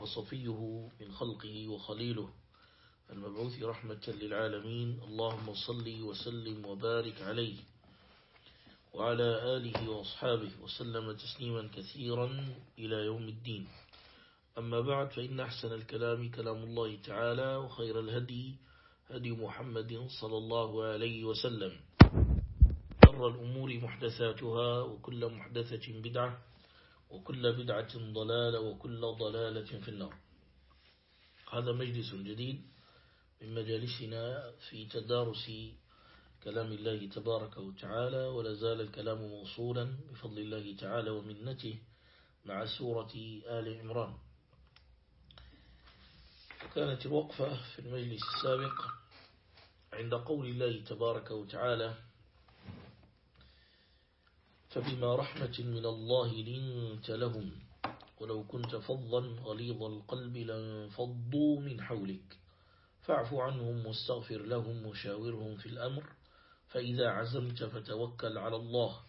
وصفيه من خلقه وخليله المبعوث رحمة للعالمين. اللهم صل وسلم وبارك عليه وعلى آله وأصحابه وسلم تسليما كثيرا إلى يوم الدين. أما بعد فإن أحسن الكلام كلام الله تعالى وخير الهدي هدي محمد صلى الله عليه وسلم. شر الأمور محدثاتها وكل محدثة بدعة. وكل بدعة ضلالة وكل ضلالة في النار. هذا مجلس جديد من مجالسنا في تدارس كلام الله تبارك وتعالى ولا زال الكلام موصولا بفضل الله تعالى ومنته مع سورة آل عمران. كانت الوقفة في المجلس السابق عند قول الله تبارك وتعالى فبما رحمة من الله لنت لهم. ولو كنت فظا غليظ القلب لانفضوا من حولك. فاعف عنهم واستغفر لهم وشاورهم في الأمر. فإذا عزمت فتوكل على الله.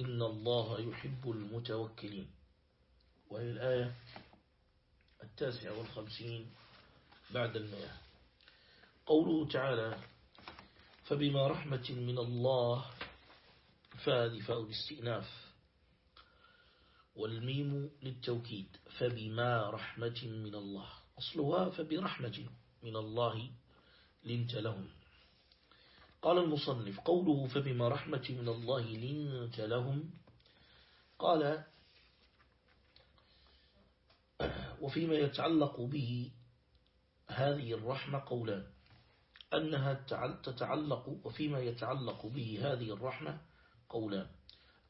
إن الله يحب المتوكلين. وهي الآية التاسعة والخمسين بعد المئة. قوله تعالى فبما رحمة من الله فهذه فاء الاستئناف والميم للتوكيد فبما رحمة من الله. أصلها فبرحمة من الله لنت لهم. قال المصنف قوله فبما رحمة من الله لنت لهم قال وفيما يتعلق به هذه الرحمة قولان أنها تتعلق وفيما يتعلق به هذه الرحمة قولان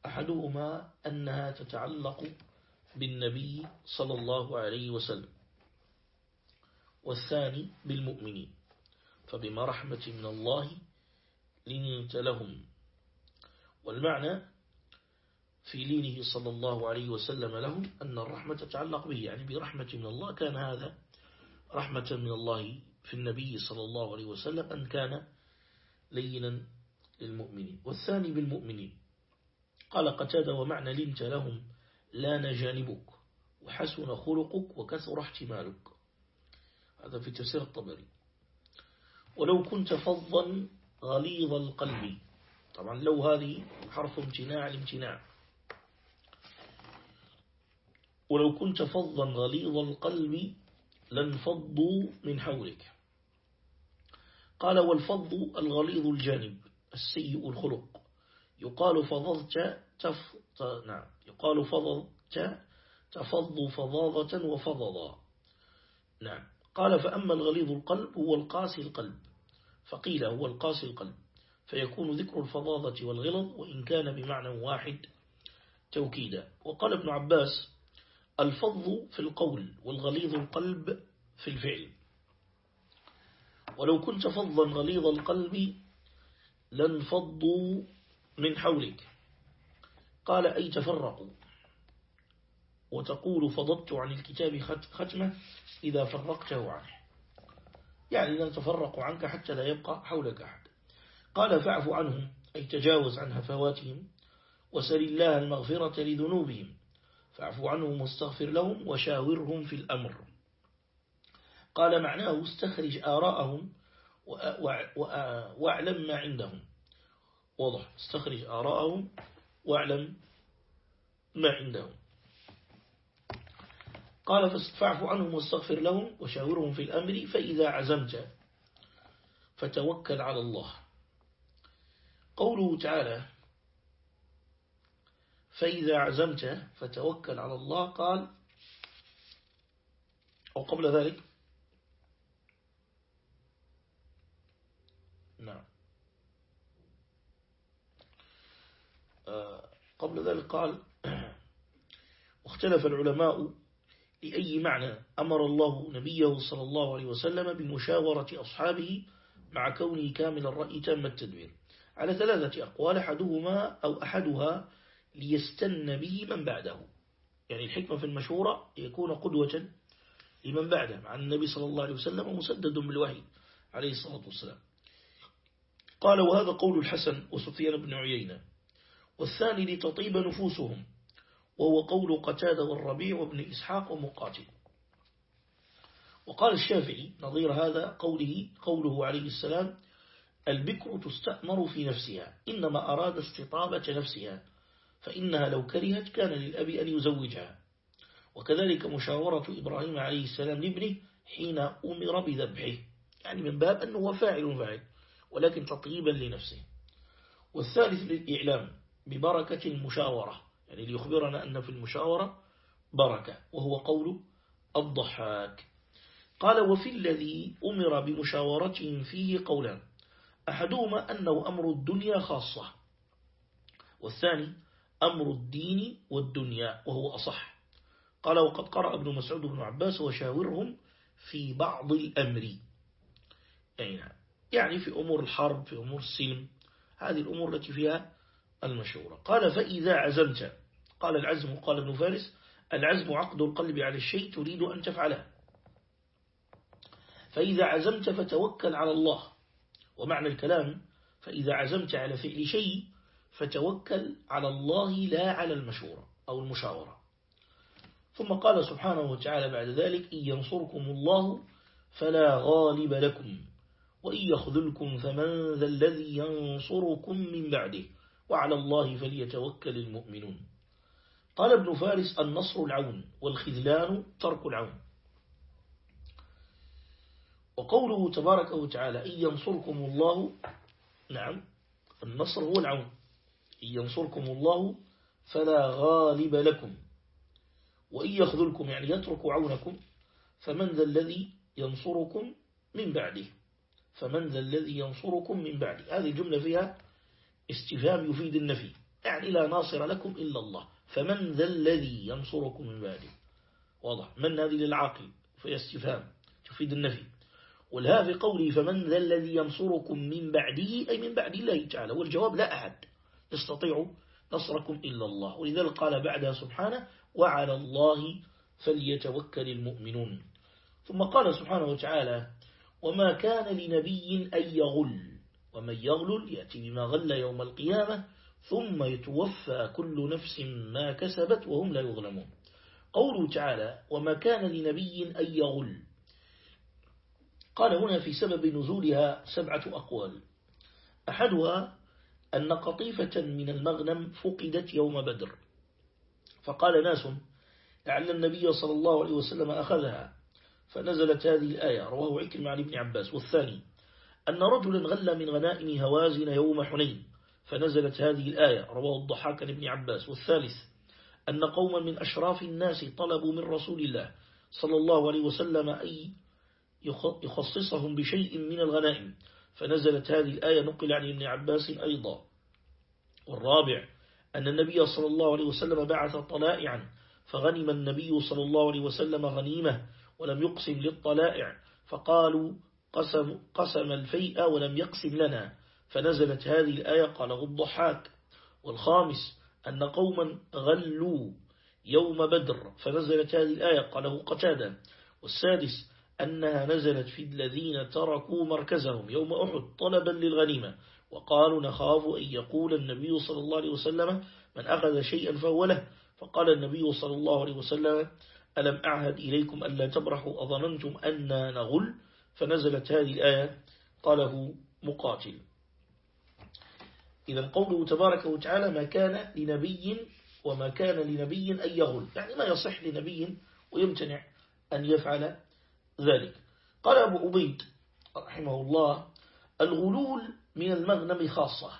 أحدهما أنها تتعلق بالنبي صلى الله عليه وسلم والثاني بالمؤمنين فبما رحمة من الله لنت لهم. والمعنى في لينه صلى الله عليه وسلم لهم أن الرحمة تتعلق به يعني برحمة من الله. كان هذا رحمة من الله في النبي صلى الله عليه وسلم أن كان لينا للمؤمنين. والثاني بالمؤمنين. قال قتاد ومعنى لنت لهم لأن جانبك وحسن خلقك وكثر احتمالك. هذا في تفسير الطبري. ولو كنت فظا غليظ القلب. طبعا لو هذه حرف امتناع الامتناع. ولو كنت فظا غليظ القلب لانفضوا من حولك. قال والفض الغليظ الجانب. السيء الخلق. يقال فضضت تف... نعم. يقال فضضت تفض فضاضة وفضضا. نعم. قال فأما الغليظ القلب هو القاسي القلب. فقيل هو القاسي القلب. فيكون ذكر الفضاضة والغلظ وإن كان بمعنى واحد توكيدا. وقال ابن عباس الفض في القول والغليظ القلب في الفعل. ولو كنت فظا غليظ القلب لانفضوا من حولك. قال أي تفرقوا؟ وتقول فضبت عن الكتاب ختمة إذا فرقته عنه. يعني لن تفرقوا عنك حتى لا يبقى حولك أحد. قال فاعف عنهم أي تجاوز عن هفواتهم وسل الله المغفرة لذنوبهم. فاعف عنهم واستغفر لهم وشاورهم في الأمر. قال معناه استخرج آراءهم واعلم ما عندهم. واضح. استخرج آراءهم واعلم ما عندهم. قال فاعف عنهم واستغفر لهم وشاورهم في الأمر فإذا عزمت فتوكل على الله. قوله تعالى فإذا عزمت فتوكل على الله قال أو قبل ذلك نعم قبل ذلك قال واختلف العلماء لأي معنى أمر الله نبيه صلى الله عليه وسلم بمشاورة أصحابه مع كونه كامل الرأي تام التدبير على ثلاثة أقوال أحدهما أو أحدها ليستن به من بعده. يعني الحكمة في المشورة يكون قدوة لمن بعده مع النبي صلى الله عليه وسلم مسدد بالوحي عليه الصلاة والسلام. قال وهذا قول الحسن وسفيان بن عيينة. والثاني لتطيب نفوسهم وهو قول قتادة والربيع وابن إسحاق ومقاتل. وقال الشافعي نظير هذا قوله قوله عليه السلام البكر تستأمر في نفسها إنما أراد استطابة نفسها فإنها لو كرهت كان للأب أن يزوجها. وكذلك مشاورة إبراهيم عليه السلام لابنه حين أمر بذبحه يعني من باب أنه فاعل فاعل ولكن تطيبا لنفسه. والثالث للإعلام ببركة المشاورة. يعني ليخبرنا أن في المشاورة بركة وهو قول الضحاك. قال وفي الذي أمر بمشاورتهم فيه قولان أحدهما أنه أمر الدنيا خاصة والثاني أمر الدين والدنيا وهو أصح. قال وقد قرأ ابن مسعود بن عباس وشاورهم في بعض الأمر. يعني في أمور الحرب في أمور السلم. هذه الأمور التي فيها المشورة قال فإذا عزمت. قال العزم قال ابن فارس العزم عقد القلب على الشيء تريد أن تفعله. فإذا عزمت فتوكل على الله. ومعنى الكلام فإذا عزمت على فعل شيء فتوكل على الله لا على المشورة أو المشاورة. ثم قال سبحانه وتعالى بعد ذلك إن ينصركم الله فلا غالب لكم وإن يخذلكم فمن ذا الذي ينصركم من بعده. وعلى الله فليتوكل المؤمنون. قال ابن فارس النصر العون والخذلان ترك العون. وقوله تبارك وتعالى إن ينصركم الله نعم النصر هو العون. إن ينصركم الله فلا غالب لكم. وإن يخذلكم يعني يترك عونكم فمن ذا الذي ينصركم من بعده. فمن ذا الذي ينصركم من بعده. هذه الجملة فيها استفهام يفيد النفي. يعني لا ناصر لكم إلا الله. فمن ذا الذي ينصركم من بعده؟ واضح. من هذه للعاقل؟ في استفهام تفيد النفي. والها في قوله فمن ذا الذي ينصركم من بعده؟ أي من بعد الله تعالى. والجواب لا أحد. يستطيع نصركم إلا الله. ولذلك قال بعدها سبحانه وعلى الله فليتوكل المؤمنون. ثم قال سبحانه وتعالى وما كان لنبي أن يغل. ومن يغل يأتي بما غل يوم القيامة ثم يتوفى كل نفس ما كسبت وهم لا يظلمون. قوله تعالى وما كان لنبي أن يغل قال هنا في سبب نزولها سبعة أقوال. أحدها أن قطيفة من المغنم فقدت يوم بدر. فقال ناس لعل النبي صلى الله عليه وسلم أخذها فنزلت هذه الآية رواه عكرم عن ابن عباس. والثاني أن رجلا غل من غنائم هوازن يوم حنين فنزلت هذه الآية رواه الضحاك ابن عباس. والثالث أن قوما من أشراف الناس طلبوا من رسول الله صلى الله عليه وسلم أي يخصصهم بشيء من الغنائم. فنزلت هذه الآية نقل عن ابن عباس أيضا. والرابع أن النبي صلى الله عليه وسلم بعث طلائعا فغنم النبي صلى الله عليه وسلم غنيمة ولم يقسم للطلائع. فقالوا قسم, قسم الفيء ولم يقسم لنا. فنزلت هذه الآية قاله الضحاك. والخامس أن قوما غلوا يوم بدر. فنزلت هذه الآية قاله قتادا والسادس أنها نزلت في الذين تركوا مركزهم يوم أحد طلبا للغنيمة. وقالوا نخاف أن يقول النبي صلى الله عليه وسلم من أخذ شيئا فهو له. فقال النبي صلى الله عليه وسلم ألم أعهد إليكم ألا تبرحوا أظننتم أن نغل؟ فنزلت هذه الآية قاله مقاتل. إذا قوله تبارك وتعالى ما كان لنبي وما كان لنبي أن يغل. يعني ما يصح لنبي ويمتنع أن يفعل ذلك. قال أبو أبيد رحمه الله الغلول من المغنم خاصة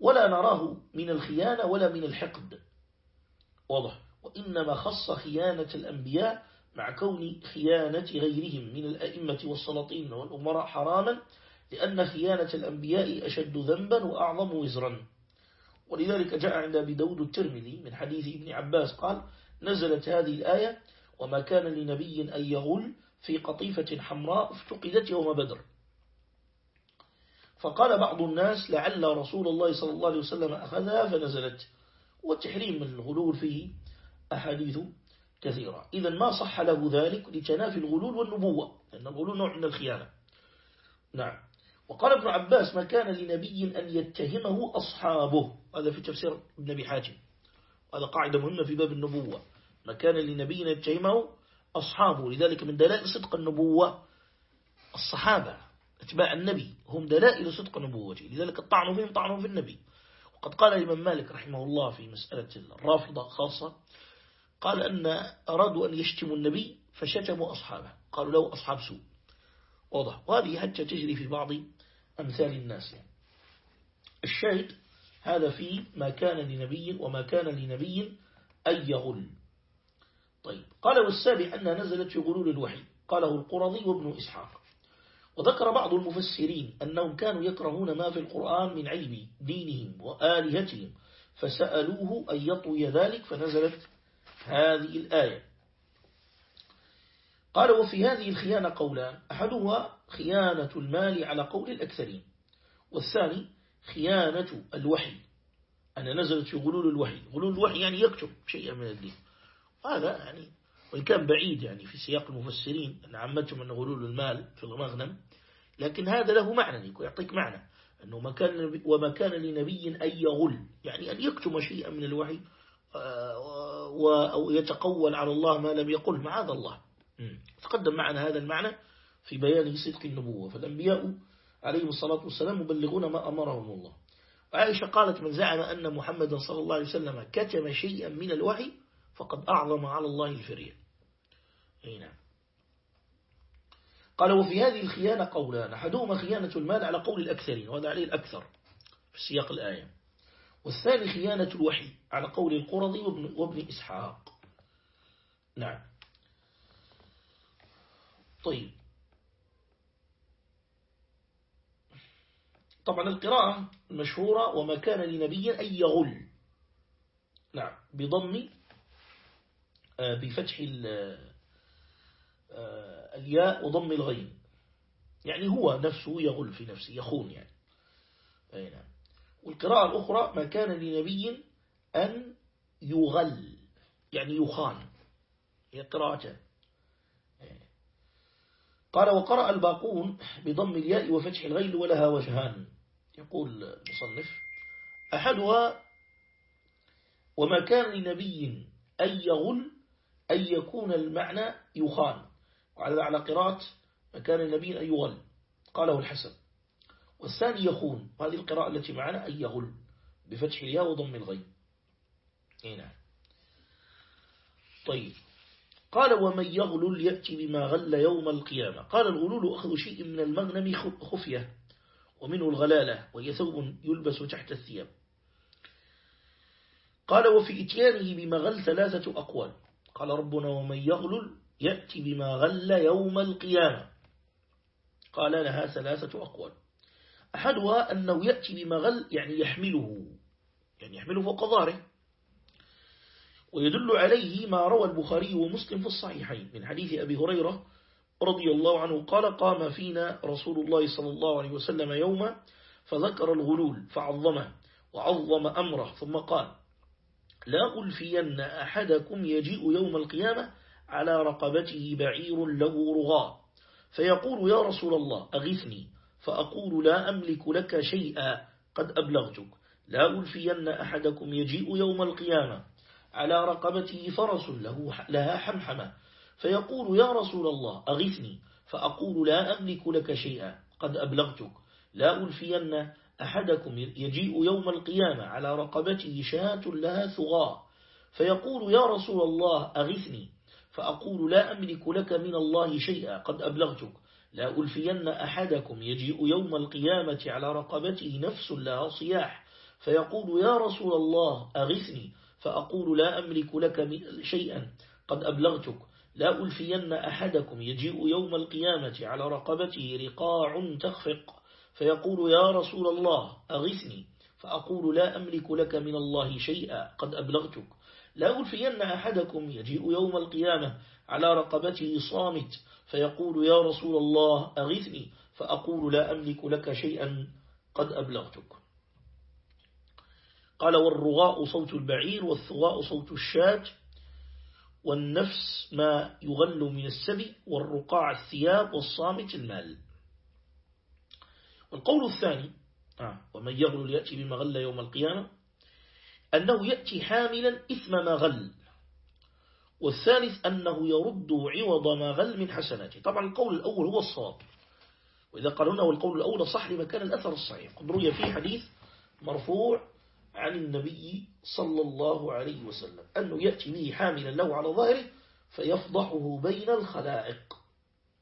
ولا نراه من الخيانة ولا من الحقد. واضح. وإنما خص خيانة الأنبياء مع كون خيانة غيرهم من الأئمة والسلاطين والأمراء حراما لأن خيانة الأنبياء أشد ذنبا وأعظم وزرا. ولذلك جاء عند أبي داود الترمذي من حديث ابن عباس قال نزلت هذه الآية وما كان لنبي أن يغل في قطيفة حمراء افتقدت يوم بدر فقال بعض الناس لعل رسول الله صلى الله عليه وسلم أخذها فنزلت والتحريم من الغلول فيه أحاديث كثيرة. إذا ما صح له ذلك لتنافي الغلول والنبوة لأن الغلول نوع من الخيانة. نعم. وقال ابن عباس ما كان لنبي أن يتهمه أصحابه. هذا في تفسير ابن حاجم هذا قاعدة مهمة في باب النبوة. ما كان لنبي أن يتهمه أصحابه. لذلك من دلائل صدق النبوة الصحابة أتباع النبي هم دلائل صدق نبوته لذلك الطعن فيهم طعن في النبي. وقد قال الإمام مالك رحمه الله في مسألة الرافضة خاصة قال أن أرادوا أن يشتموا النبي فشتموا أصحابه. قالوا له أصحاب سوء. واضح. وهذه حتى تجري في بعض أمثال الناس. يعني. الشاهد هذا في ما كان لنبي وما كان لنبي أن يغل. طيب. قال والسابع أنها نزلت في غلول الوحي. قاله القرضي وابن إسحاق. وذكر بعض المفسرين أنهم كانوا يكرهون ما في القرآن من علم دينهم وآلهتهم فسألوه أن يطوي ذلك فنزلت هذه الآية. قال وفي هذه الخيانة قولان أحدها خيانة المال على قول الأكثرين والثاني خيانة الوحي. أن نزلت في غلول الوحي. غلول الوحي يعني يكتب شيئا من الدين. هذا يعني وإن كان بعيد يعني في سياق المفسرين أن عمتهم أن غلول المال في المغنم لكن هذا له معنى يعطيك معنى أنه ما كان وما كان لنبي أن يغل يعني أن يكتم شيئا من الوحي آه، أو يتقول على الله ما لم يقل معاذ الله. تقدم معنا هذا المعنى في بيان صدق النبوة. فالأنبياء عليهم الصلاة والسلام مبلغون ما أمرهم الله. وعائشة قالت من زعم أن محمدا صلى الله عليه وسلم كتم شيئا من الوحي فقد أعظم على الله الفرية نعم. قال وفي هذه الخيانة قولان أحدهما خيانة المال على قول الأكثرين وهذا عليه الأكثر في سياق الآية. والثاني خيانة الوحي على قول القرضي وابن, وابن إسحاق. نعم. طيب. طبعا القراءة المشهورة وما كان لنبي أن يغل. نعم. بضم آه، بفتح آه، الياء وضم الغين. يعني هو نفسه يغل في نفسه يخون يعني. أي نعم. والقراءة الأخرى ما كان لنبي أن يغل يعني يخان هي قراءة. قال وقرأ الباقون بضم الياء وفتح الغيل ولها وجهان. يقول مصنف أحدها وما كان لنبي أن يغل أن يكون المعنى يخان. وعلى على قراءة ما كان لنبي أن يغل. قاله الحسن. والثاني يخون. وهذه القراءة التي معنا أن يغل بفتح الياء وضم الغين. هنا طيب. قال ومن يغلل يأتي بما غل يوم القيامة. قال الغلول أخذ شيء من المغنم خفية ومنه الغلالة وهي ثوب يلبس تحت الثياب. قال وفي إتيانه بما غل ثلاثة أقوال. قال ربنا ومن يغلل يأتي بما غل يوم القيامة. قال لها ثلاثة أقوال. أحدها أنه يأتي بما غل يعني يحمله يعني يحمله فوق ظهره ويدل عليه ما روى البخاري ومسلم في الصحيحين من حديث أبي هريرة رضي الله عنه قال قام فينا رسول الله صلى الله عليه وسلم يوما فذكر الغلول فعظمه وعظم أمره ثم قال لا ألفين أحدكم يجيء يوم القيامة على رقبته بعير له رغاء فيقول يا رسول الله أغثني؟ فأقول لا أملك لك شيئا قد أبلغتك. لا ألفين أحدكم يجيء يوم القيامة على رقبته فرس له لها حمحمة. فيقول يا رسول الله أغثني. فأقول لا أملك لك شيئا قد أبلغتك. لا ألفين أحدكم يجيء يوم القيامة على رقبته شاة لها ثغاء. فيقول يا رسول الله أغثني. فأقول لا أملك لك من الله شيئا قد أبلغتك. لا ألفين أحدكم يجيء يوم القيامة على رقبته نفس لها صياح فيقول يا رسول الله أغثني فأقول لا أملك لك شيئا قد أبلغتك. لا ألفين أحدكم يجيء يوم القيامة على رقبته رقاع تخفق فيقول يا رسول الله أغثني فأقول لا أملك لك من الله شيئا قد أبلغتك. لا يلفين أحدكم يجيء يوم القيامة على رقبته صامت فيقول يا رسول الله أغثني فأقول لا أملك لك شيئا قد أبلغتك. قال والرغاء صوت البعير والثغاء صوت الشاة والنفس ما يغل من السبي والرقاع الثياب والصامت المال. والقول الثاني آه، ومن يغل يأتي بما غل يوم القيامة أنه يأتي حاملا إثم ما غل. والثالث أنه يرد عوض ما غل من حسناته. طبعا القول الأول هو الصواب. وإذا قالوا والقول الأول صح لمكان الأثر الصحيح. قد روي في حديث مرفوع عن النبي صلى الله عليه وسلم أنه يأتي به حاملا له على ظهره فيفضحه بين الخلائق.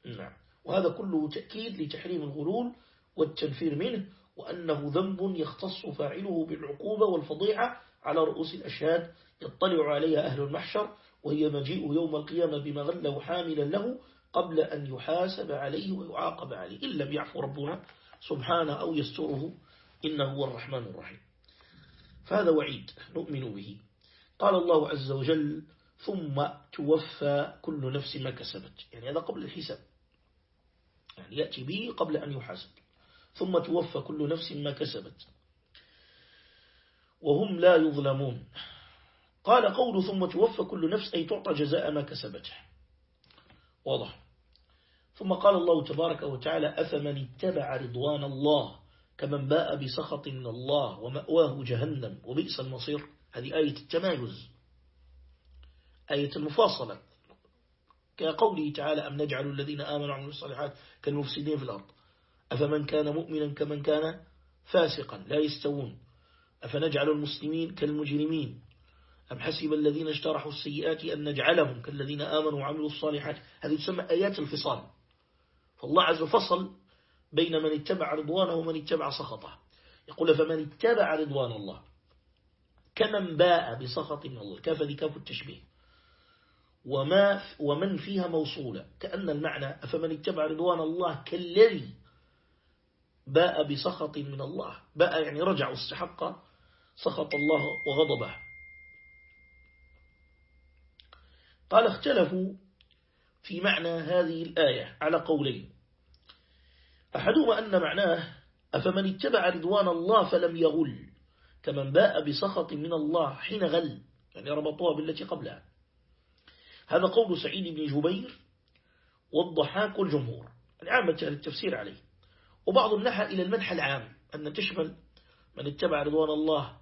نعم. وهذا كله تأكيد لتحريم الغلول والتنفير منه وأنه ذنب يختص فاعله بالعقوبة والفضيحة على رؤوس الأشهاد يطلع عليها أهل المحشر وهي مجيء يوم القيامة بما غله حاملا له قبل أن يحاسب عليه ويعاقب عليه. إن لم يعفو ربنا سبحانه أو يستره إنه هو الرحمن الرحيم. فهذا وعيد نؤمن به. قال الله عز وجل ثم توفى كل نفس ما كسبت. يعني هذا قبل الحساب. يعني يأتي به قبل أن يحاسب. ثم توفى كل نفس ما كسبت. وهم لا يظلمون. قال قول ثم توفى كل نفس أي تعطى جزاء ما كسبته واضح. ثم قال الله تبارك وتعالى أفمن اتبع رضوان الله كمن باء بسخط من الله ومأواه جهنم وبئس المصير. هذه آية التمايز. آية المفاصلة. كقوله تعالى أم نجعل الذين آمنوا وعملوا الصالحات كالمفسدين في الأرض. أفمن كان مؤمنا كمن كان فاسقا لا يستوون. أفنجعل المسلمين كالمجرمين. أم حسب الذين اجترحوا السيئات أن نجعلهم كالذين آمنوا وعملوا الصالحات؟ هذه تسمى آيات الفصال. فالله عز وفصل بين من اتبع رضوانه ومن اتبع سخطه. يقول فمن اتبع رضوان الله كمن باء بسخط من الله. كاف ذي كاف التشبيه. وما ومن فيها موصولة كأن المعنى فمن اتبع رضوان الله كالذي باء بسخط من الله؟ باء يعني رجع واستحق سخط الله وغضبه. قال اختلفوا في معنى هذه الآية على قولين. أحدهما أن معناه أفمن اتبع رضوان الله فلم يغل كمن باء بسخط من الله حين غل يعني ربطوها بالتي قبلها. هذا قول سعيد بن جبير والضحاك والجمهور يعني عامة التفسير عليه. وبعض النحى إلى المنح العام أن تشمل من اتبع رضوان الله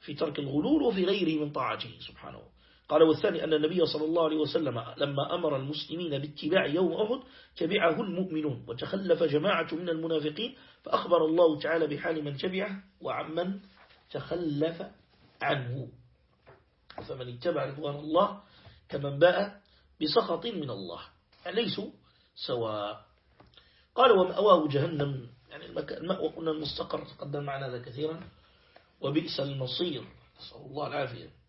في ترك الغلول وفي غيره من طاعته سبحانه. قال والثاني أن النبي صلى الله عليه وسلم لما أمر المسلمين باتباع يوم أهد تبعه المؤمنون وتخلف جماعة من المنافقين فأخبر الله تعالى بحال من تبعه وعمن تخلف عنه. فمن اتبع رضوان الله كمن باء بسخط من الله. ليسوا سواء. قال ومأواه جهنم. يعني المأوى قلنا المستقر تقدم معنا هذا كثيرا. وبئس المصير. نسأل الله العافية.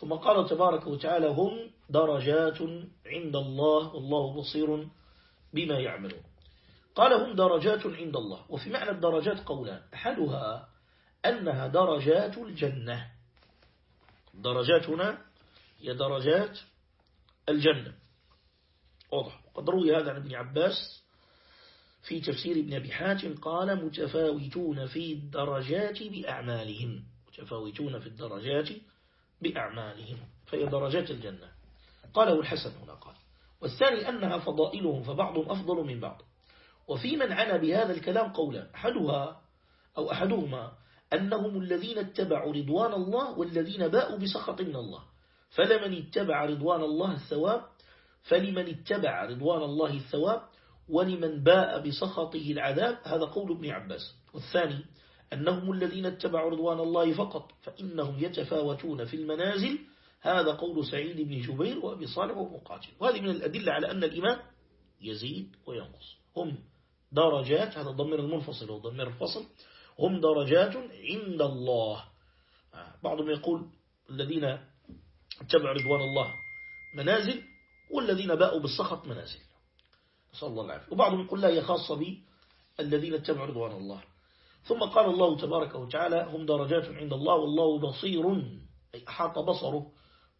ثم قال تبارك وتعالى هم درجات عند الله والله بصير بما يعملون. قال هم درجات عند الله. وفي معنى الدرجات قولان. أحدها أنها درجات الجنة. درجاتنا هي درجات الجنة. واضح. وقد روي هذا عن ابن عباس في تفسير ابن أبي حاتم. قال متفاوتون في الدرجات بأعمالهم. متفاوتون في الدرجات بأعمالهم فهي درجات الجنة. قاله الحسن هنا قال والثاني أنها فضائلهم فبعضهم أفضل من بعض. وفي من عنا بهذا الكلام قولا أحدها أو أحدهما أنهم الذين اتبعوا رضوان الله والذين باءوا بسخط من الله. فلمن اتبع رضوان الله الثواب؟ فلمن اتبع رضوان الله الثواب؟ ولمن باء بسخطه العذاب؟ هذا قول ابن عباس. والثاني أنهم الذين اتبعوا رضوان الله فقط فإنهم يتفاوتون في المنازل. هذا قول سعيد بن جبير وأبي صالح ومقاتل وهذه من الأدلة على أن الإيمان يزيد وينقص. هم درجات هذا الضمير المنفصل والضمير الفصل. هم درجات عند الله. بعضهم يقول الذين اتبعوا رضوان الله منازل والذين باءوا بالسخط منازل. صلى الله عليه وبعضهم يقول لا هي خاصة بي الذين اتبعوا رضوان الله. ثم قال الله تبارك وتعالى هم درجات عند الله والله بصير أي أحاط بصره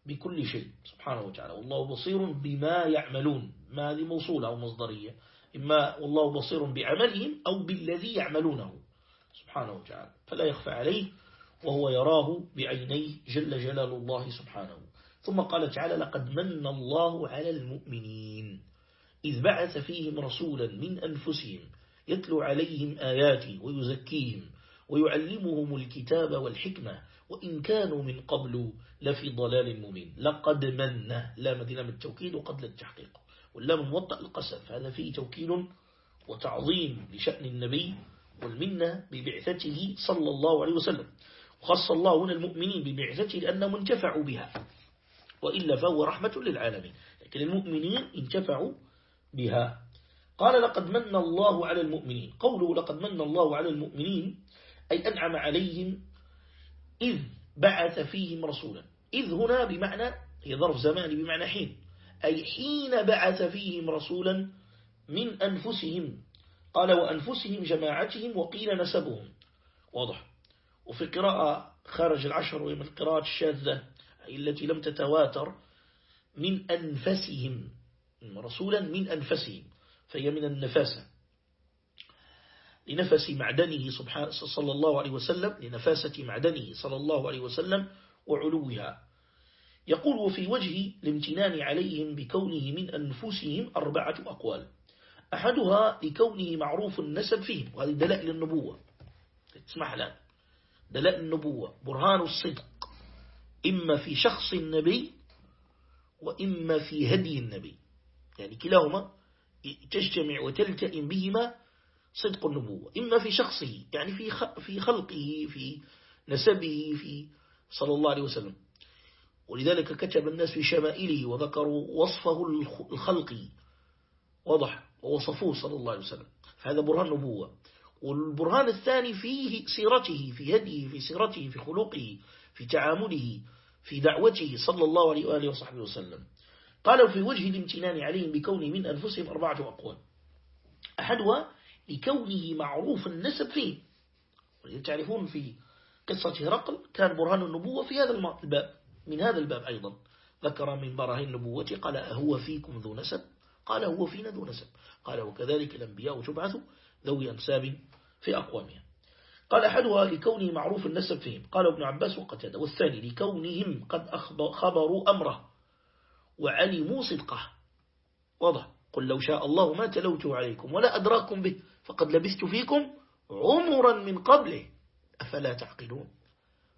بكل شيء سبحانه وتعالى. والله بصير بما يعملون ما هذه موصولة أو مصدرية إما والله بصير بعملهم أو بالذي يعملونه سبحانه وتعالى. فلا يخفى عليه وهو يراه بعينيه جل جلال الله سبحانه. ثم قال تعالى لقد من الله على المؤمنين إذ بعث فيهم رسولا من أنفسهم يتلو عليهم آياتي ويزكيهم ويعلمهم الكتاب والحكمة وإن كانوا من قبل لفي ضلال مبين. لقد من لا مدينة من التوكيد وقد للتحقيق واللام موطأ القسم فهذا فيه توكيد وتعظيم لشأن النبي والمنة ببعثته صلى الله عليه وسلم. وخص الله هنا المؤمنين ببعثته لأنهم انتفعوا بها. وإلا فهو رحمة للعالمين. لكن المؤمنين انتفعوا بها. قال لقد من الله على المؤمنين. قوله لقد من الله على المؤمنين أي أنعم عليهم إذ بعث فيهم رسولا. إذ هنا بمعنى هي ظرف زمان بمعنى حين. أي حين بعث فيهم رسولا من أنفسهم. قال وأنفسهم جماعتهم وقيل نسبهم. واضح. وفي قراءة خارج العشر وهي من القراءات الشاذة التي لم تتواتر من أنفسهم رسولا من أنفسهم. فهي من النفاسة. لنفس معدنه صلى الله عليه وسلم لنفاسة معدنه صلى الله عليه وسلم وعلوها. يقول في وجه الامتنان عليهم بكونه من أنفسهم أربعة أقوال. أحدها لكونه معروف النسب فيهم وهذه دلائل النبوة. اسمح لنا. دلائل النبوة برهان الصدق. إما في شخص النبي وإما في هدي النبي. يعني كلاهما تجتمع وتلتئم بهما صدق النبوة. إما في شخصه يعني في في خلقه في نسبه في صلى الله عليه وسلم. ولذلك كتب الناس في شمائله وذكروا وصفه الخلقي. وضح ووصفوه صلى الله عليه وسلم. هذا برهان نبوة والبرهان الثاني فيه سيرته في هديه في سيرته في خلقه في تعامله في دعوته صلى الله عليه وآله وصحبه وسلم. قالوا في وجه الامتنان عليهم بكونه من أنفسهم أربعة أقوال. أحدها لكونه معروف النسب فيه. تعرفون في قصة هرقل كان برهان النبوة في هذا الباب من هذا الباب أيضا. ذكر من براهين النبوة قال هو فيكم ذو نسب؟ قال هو فينا ذو نسب. قال وكذلك الأنبياء تبعثوا ذوي أنساب في أقوامها قال أحدها لكونه معروف النسب فيهم. قال ابن عباس وقتاده والثاني لكونهم قد خبروا أمره. وعلموا صدقه واضح. قل لو شاء الله ما تلوته عليكم ولا أدراكم به فقد لبست فيكم عمرا من قبله. أفلا تعقلون؟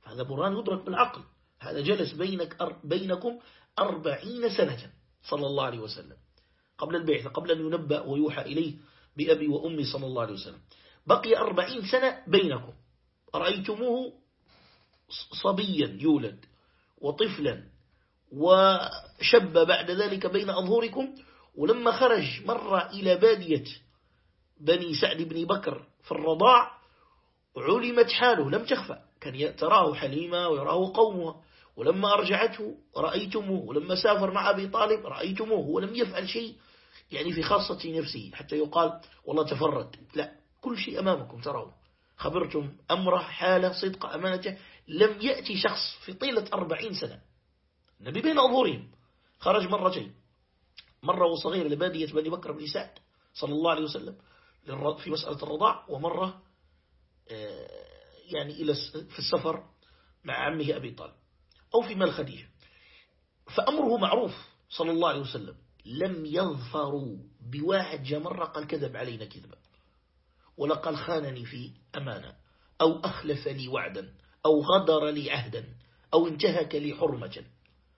هذا برهان يدرك بالعقل. هذا جلس بينك أر بينكم أربعين سنة صلى الله عليه وسلم. قبل البعثة قبل أن ينبأ ويوحى إليه بأبي وأمي صلى الله عليه وسلم. بقي أربعين سنة بينكم. رأيتموه صبيا يولد وطفلا وشب بعد ذلك بين أظهركم ولما خرج مر إلى بادية بني سعد بن بكر في الرضاع علمت حاله لم تخفى كان تراه حليما ويراه قومه ولما أرجعته رأيتموه ولما سافر مع أبي طالب رأيتموه ولم يفعل شيء يعني في خاصة نفسه حتى يقال والله تفرد لا كل شيء أمامكم ترون خبرتم أمره حالة صدق أمانته لم يأتي شخص في طيلة أربعين سنة. النبي بين أظهرهم. خرج مرتين مرة وصغير لبادية بني بكر بن سعد صلى الله عليه وسلم في مسألة الرضاع ومرة آه، يعني إلى في السفر مع عمه أبي طالب أو في مال خديجة فأمره معروف صلى الله عليه وسلم لم يظفروا بواحد جاء مرة قال كذب علينا كذبا. ولا قال خانني في أمانة أو أخلف لي وعدا أو غدر لي عهدا أو انتهك لي حرمة.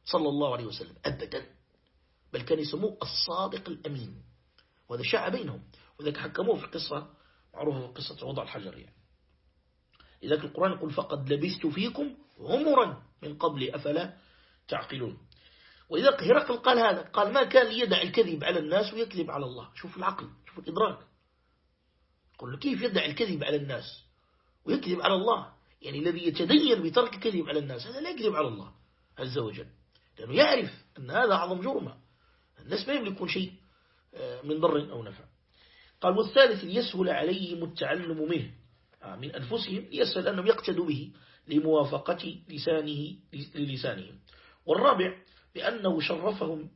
صلى الله عليه وسلم أبدا. بل كان يسموه الصادق الأمين. وهذا شاع بينهم. وذلك حكموه في قصة معروفة في قصة وضع الحجر يعني. لذلك القرآن يقول فقد لبست فيكم عمرا من قبل أفلا تعقلون. وإذا هرقل قال هذا قال ما كان ليدع الكذب على الناس ويكذب على الله. شوف العقل شوف الإدراك. قل له كيف يدع الكذب على الناس ويكذب على الله؟ يعني الذي يتدين بترك الكذب على الناس هذا لا يكذب على الله عز وجل. لأنه يعرف أن هذا أعظم جرمة. الناس ما يملكون شيء آه، من ضر أو نفع. قال والثالث ليسهل عليهم التعلم منه. آه، من أنفسهم يسهل أنهم يقتدوا به لموافقة لسانه للسانهم. والرابع بأنه شرفهم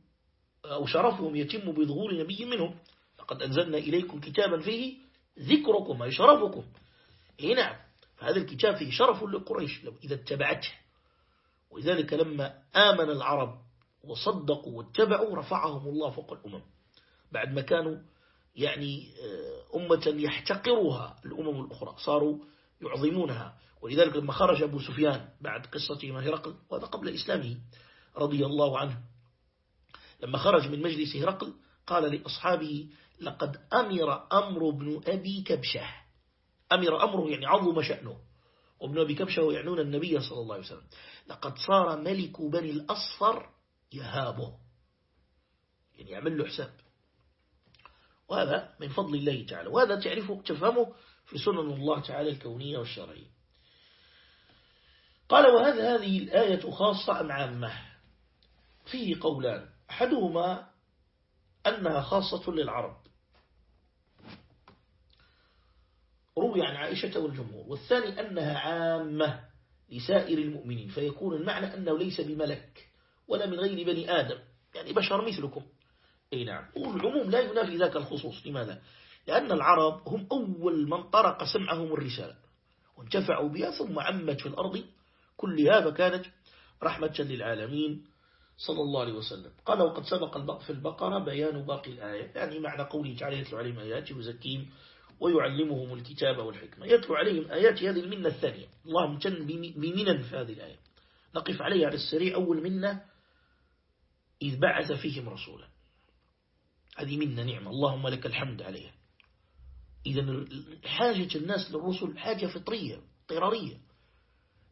أو شرفهم يتم بظهور نبي منهم. لقد أنزلنا إليكم كتابا فيه ذكركم أي شرفكم إيه نعم فهذا الكتاب فيه شرف لقريش لو إذا اتبعته. ولذلك لما آمن العرب وصدقوا واتبعوا رفعهم الله فوق الأمم. بعد ما كانوا يعني آه، أمة يحتقرها الأمم الأخرى صاروا يعظمونها. ولذلك لما خرج أبو سفيان بعد قصة ما هرقل وهذا قبل إسلامه رضي الله عنه. لما خرج من مجلس هرقل قال لأصحابه لقد أمر أمر بن أبي كبشة. أمر أمره يعني عظم شأنه. وابن أبي كبشة يعنون النبي صلى الله عليه وسلم. لقد صار ملك بني الأصفر يهابه. يعني يعمل له حساب. وهذا من فضل الله تعالى. وهذا تعرفه تفهمه في سنن الله تعالى الكونية والشرعية. قال وهذا هذه الآية خاصة أم عامة؟ فيه قولان. أحدهما أنها خاصة للعرب. روي عن عائشة والجمهور والثاني أنها عامة لسائر المؤمنين فيكون المعنى أنه ليس بملك ولا من غير بني آدم. يعني بشر مثلكم. أي نعم. والعموم لا ينافي ذاك الخصوص. لماذا؟ لأن العرب هم أول من طرق سمعهم الرسالة وانتفعوا بها ثم عمت في الأرض كلها فكانت رحمة للعالمين صلى الله عليه وسلم. قال وقد سبق في البقرة بيان باقي الآية. يعني معنى قوله تعالى يتلو عليهم آيات وزكيم ويعلمهم الكتاب والحكمة. يتلو عليهم آيات هذه المنة الثانية. الله امتن بمنن في هذه الآية. نقف عليها على السريع. أول منة إذ بعث فيهم رسولا. هذه منا نعمة. اللهم لك الحمد عليها. إذا حاجة الناس للرسل حاجة فطرية اضطرارية.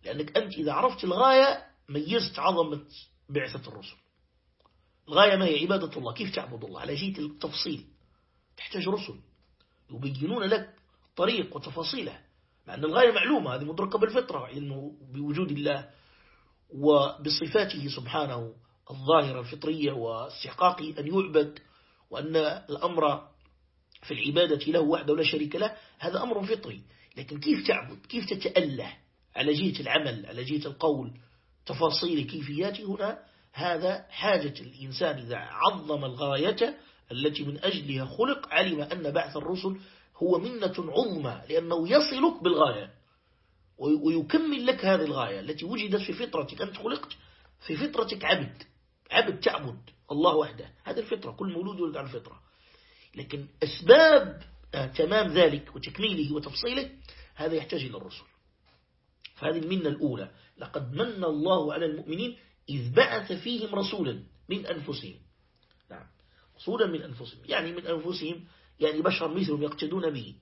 لأنك أنت إذا عرفت الغاية ميزت عظمة بعثة الرسل. الغاية ما هي؟ عبادة الله. كيف تعبد الله؟ على جهة التفصيل تحتاج رسل. يبينون لك طريق وتفاصيله مع أن الغاية معلومة هذه مدركة بالفطرة إنه بوجود الله وبصفاته سبحانه الظاهرة الفطرية واستحقاقه أن يعبد وأن الأمر في العبادة له وحده ولا شريك له هذا أمر فطري. لكن كيف تعبد؟ كيف تتأله على جهة العمل على جهة القول تفاصيل كيفيات هنا؟ هذا حاجة الإنسان إذا عظم الغاية التي من أجلها خلق علم أن بعث الرسل هو منة عظمى لأنه يصلك بالغاية ويكمل لك هذه الغاية التي وجدت في فطرتك أنت خلقت في فطرتك عبد عبد تعبد الله وحده هذه الفطرة كل مولود يولد على الفطرة لكن أسباب آه، تمام ذلك وتكميله وتفصيله هذا يحتاج إلى الرسل. فهذه المنة الأولى لقد من الله على المؤمنين إذ بعث فيهم رسولا من أنفسهم. رسولا من أنفسهم. يعني من أنفسهم يعني بشر مثلهم يقتدون به.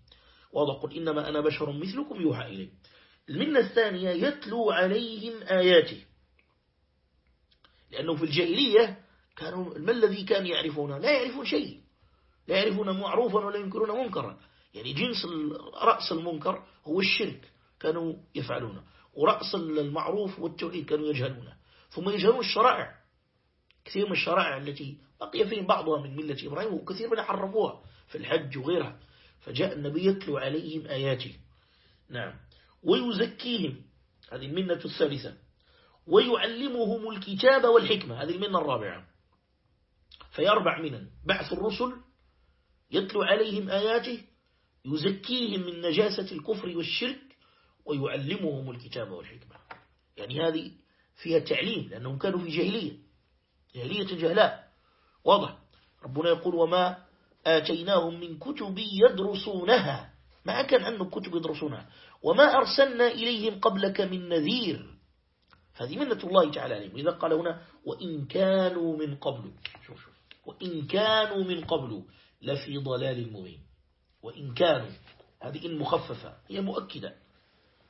قل إنما أنا بشر مثلكم يوحى إليه المنة الثانية يتلو عليهم آياته. لأنه في الجاهلية كانوا ما الذي كان يعرفونه لا يعرفون شيء. لا يعرفون معروفا ولا ينكرون منكرا. يعني جنس رأس المنكر هو الشرك كانوا يفعلونه. ورأس المعروف والتوحيد كانوا يجهلونه. ثم يجهلون الشرائع. كثير من الشرائع التي بقي فيهم بعضها من ملة إبراهيم وكثير من حرفوها في الحج وغيرها. فجاء النبي يتلو عليهم آياته. نعم. ويزكيهم. هذه المنة الثالثة. ويعلمهم الكتاب والحكمة. هذه المنة الرابعة. فيربع منن. بعث الرسل يتلو عليهم آياته يزكيهم من نجاسة الكفر والشرك ويعلمهم الكتاب والحكمة. يعني هذه فيها تعليم لأنهم كانوا في جاهلية. جاهلية جهلاء. واضح. ربنا يقول وما آتيناهم من كتب يدرسونها. ما كان عنهم كتب يدرسونها. وما أرسلنا إليهم قبلك من نذير. هذه منة الله تعالى عليهم. إذا قال هنا وإن كانوا من قبل. شوف شوف. وإن كانوا من قبل لفي ضلال مبين. وإن كانوا. هذه إن مخففة. هي مؤكدة.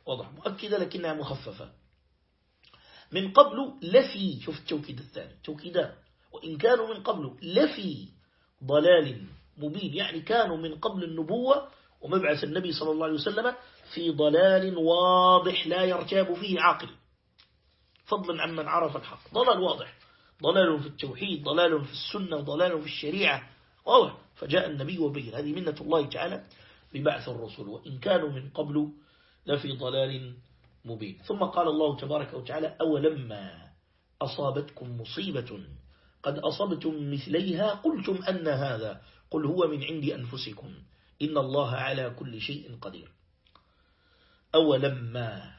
واضح. مؤكدة لكنها مخففة. من قبل لفي. شوف التوكيد الثاني. توكيدان. وإن كانوا من قبل لفي ضلال مبين. يعني كانوا من قبل النبوة ومبعث النبي صلى الله عليه وسلم في ضلال واضح لا يرتاب فيه عاقل. فضلا عن من عرف الحق. ضلال واضح. ضلال في التوحيد ضلال في السنة ضلال في الشريعة. واضح. فجاء النبي وبين. هذه منة الله تعالى ببعث الرسل وإن كانوا من قبل لفي ضلال مبين. ثم قال الله تبارك وتعالى أولما أصابتكم مصيبة؟ قد أصبتم مثليها قلتم أن هذا. قل هو من عند أنفسكم. إن الله على كل شيء قدير. أولما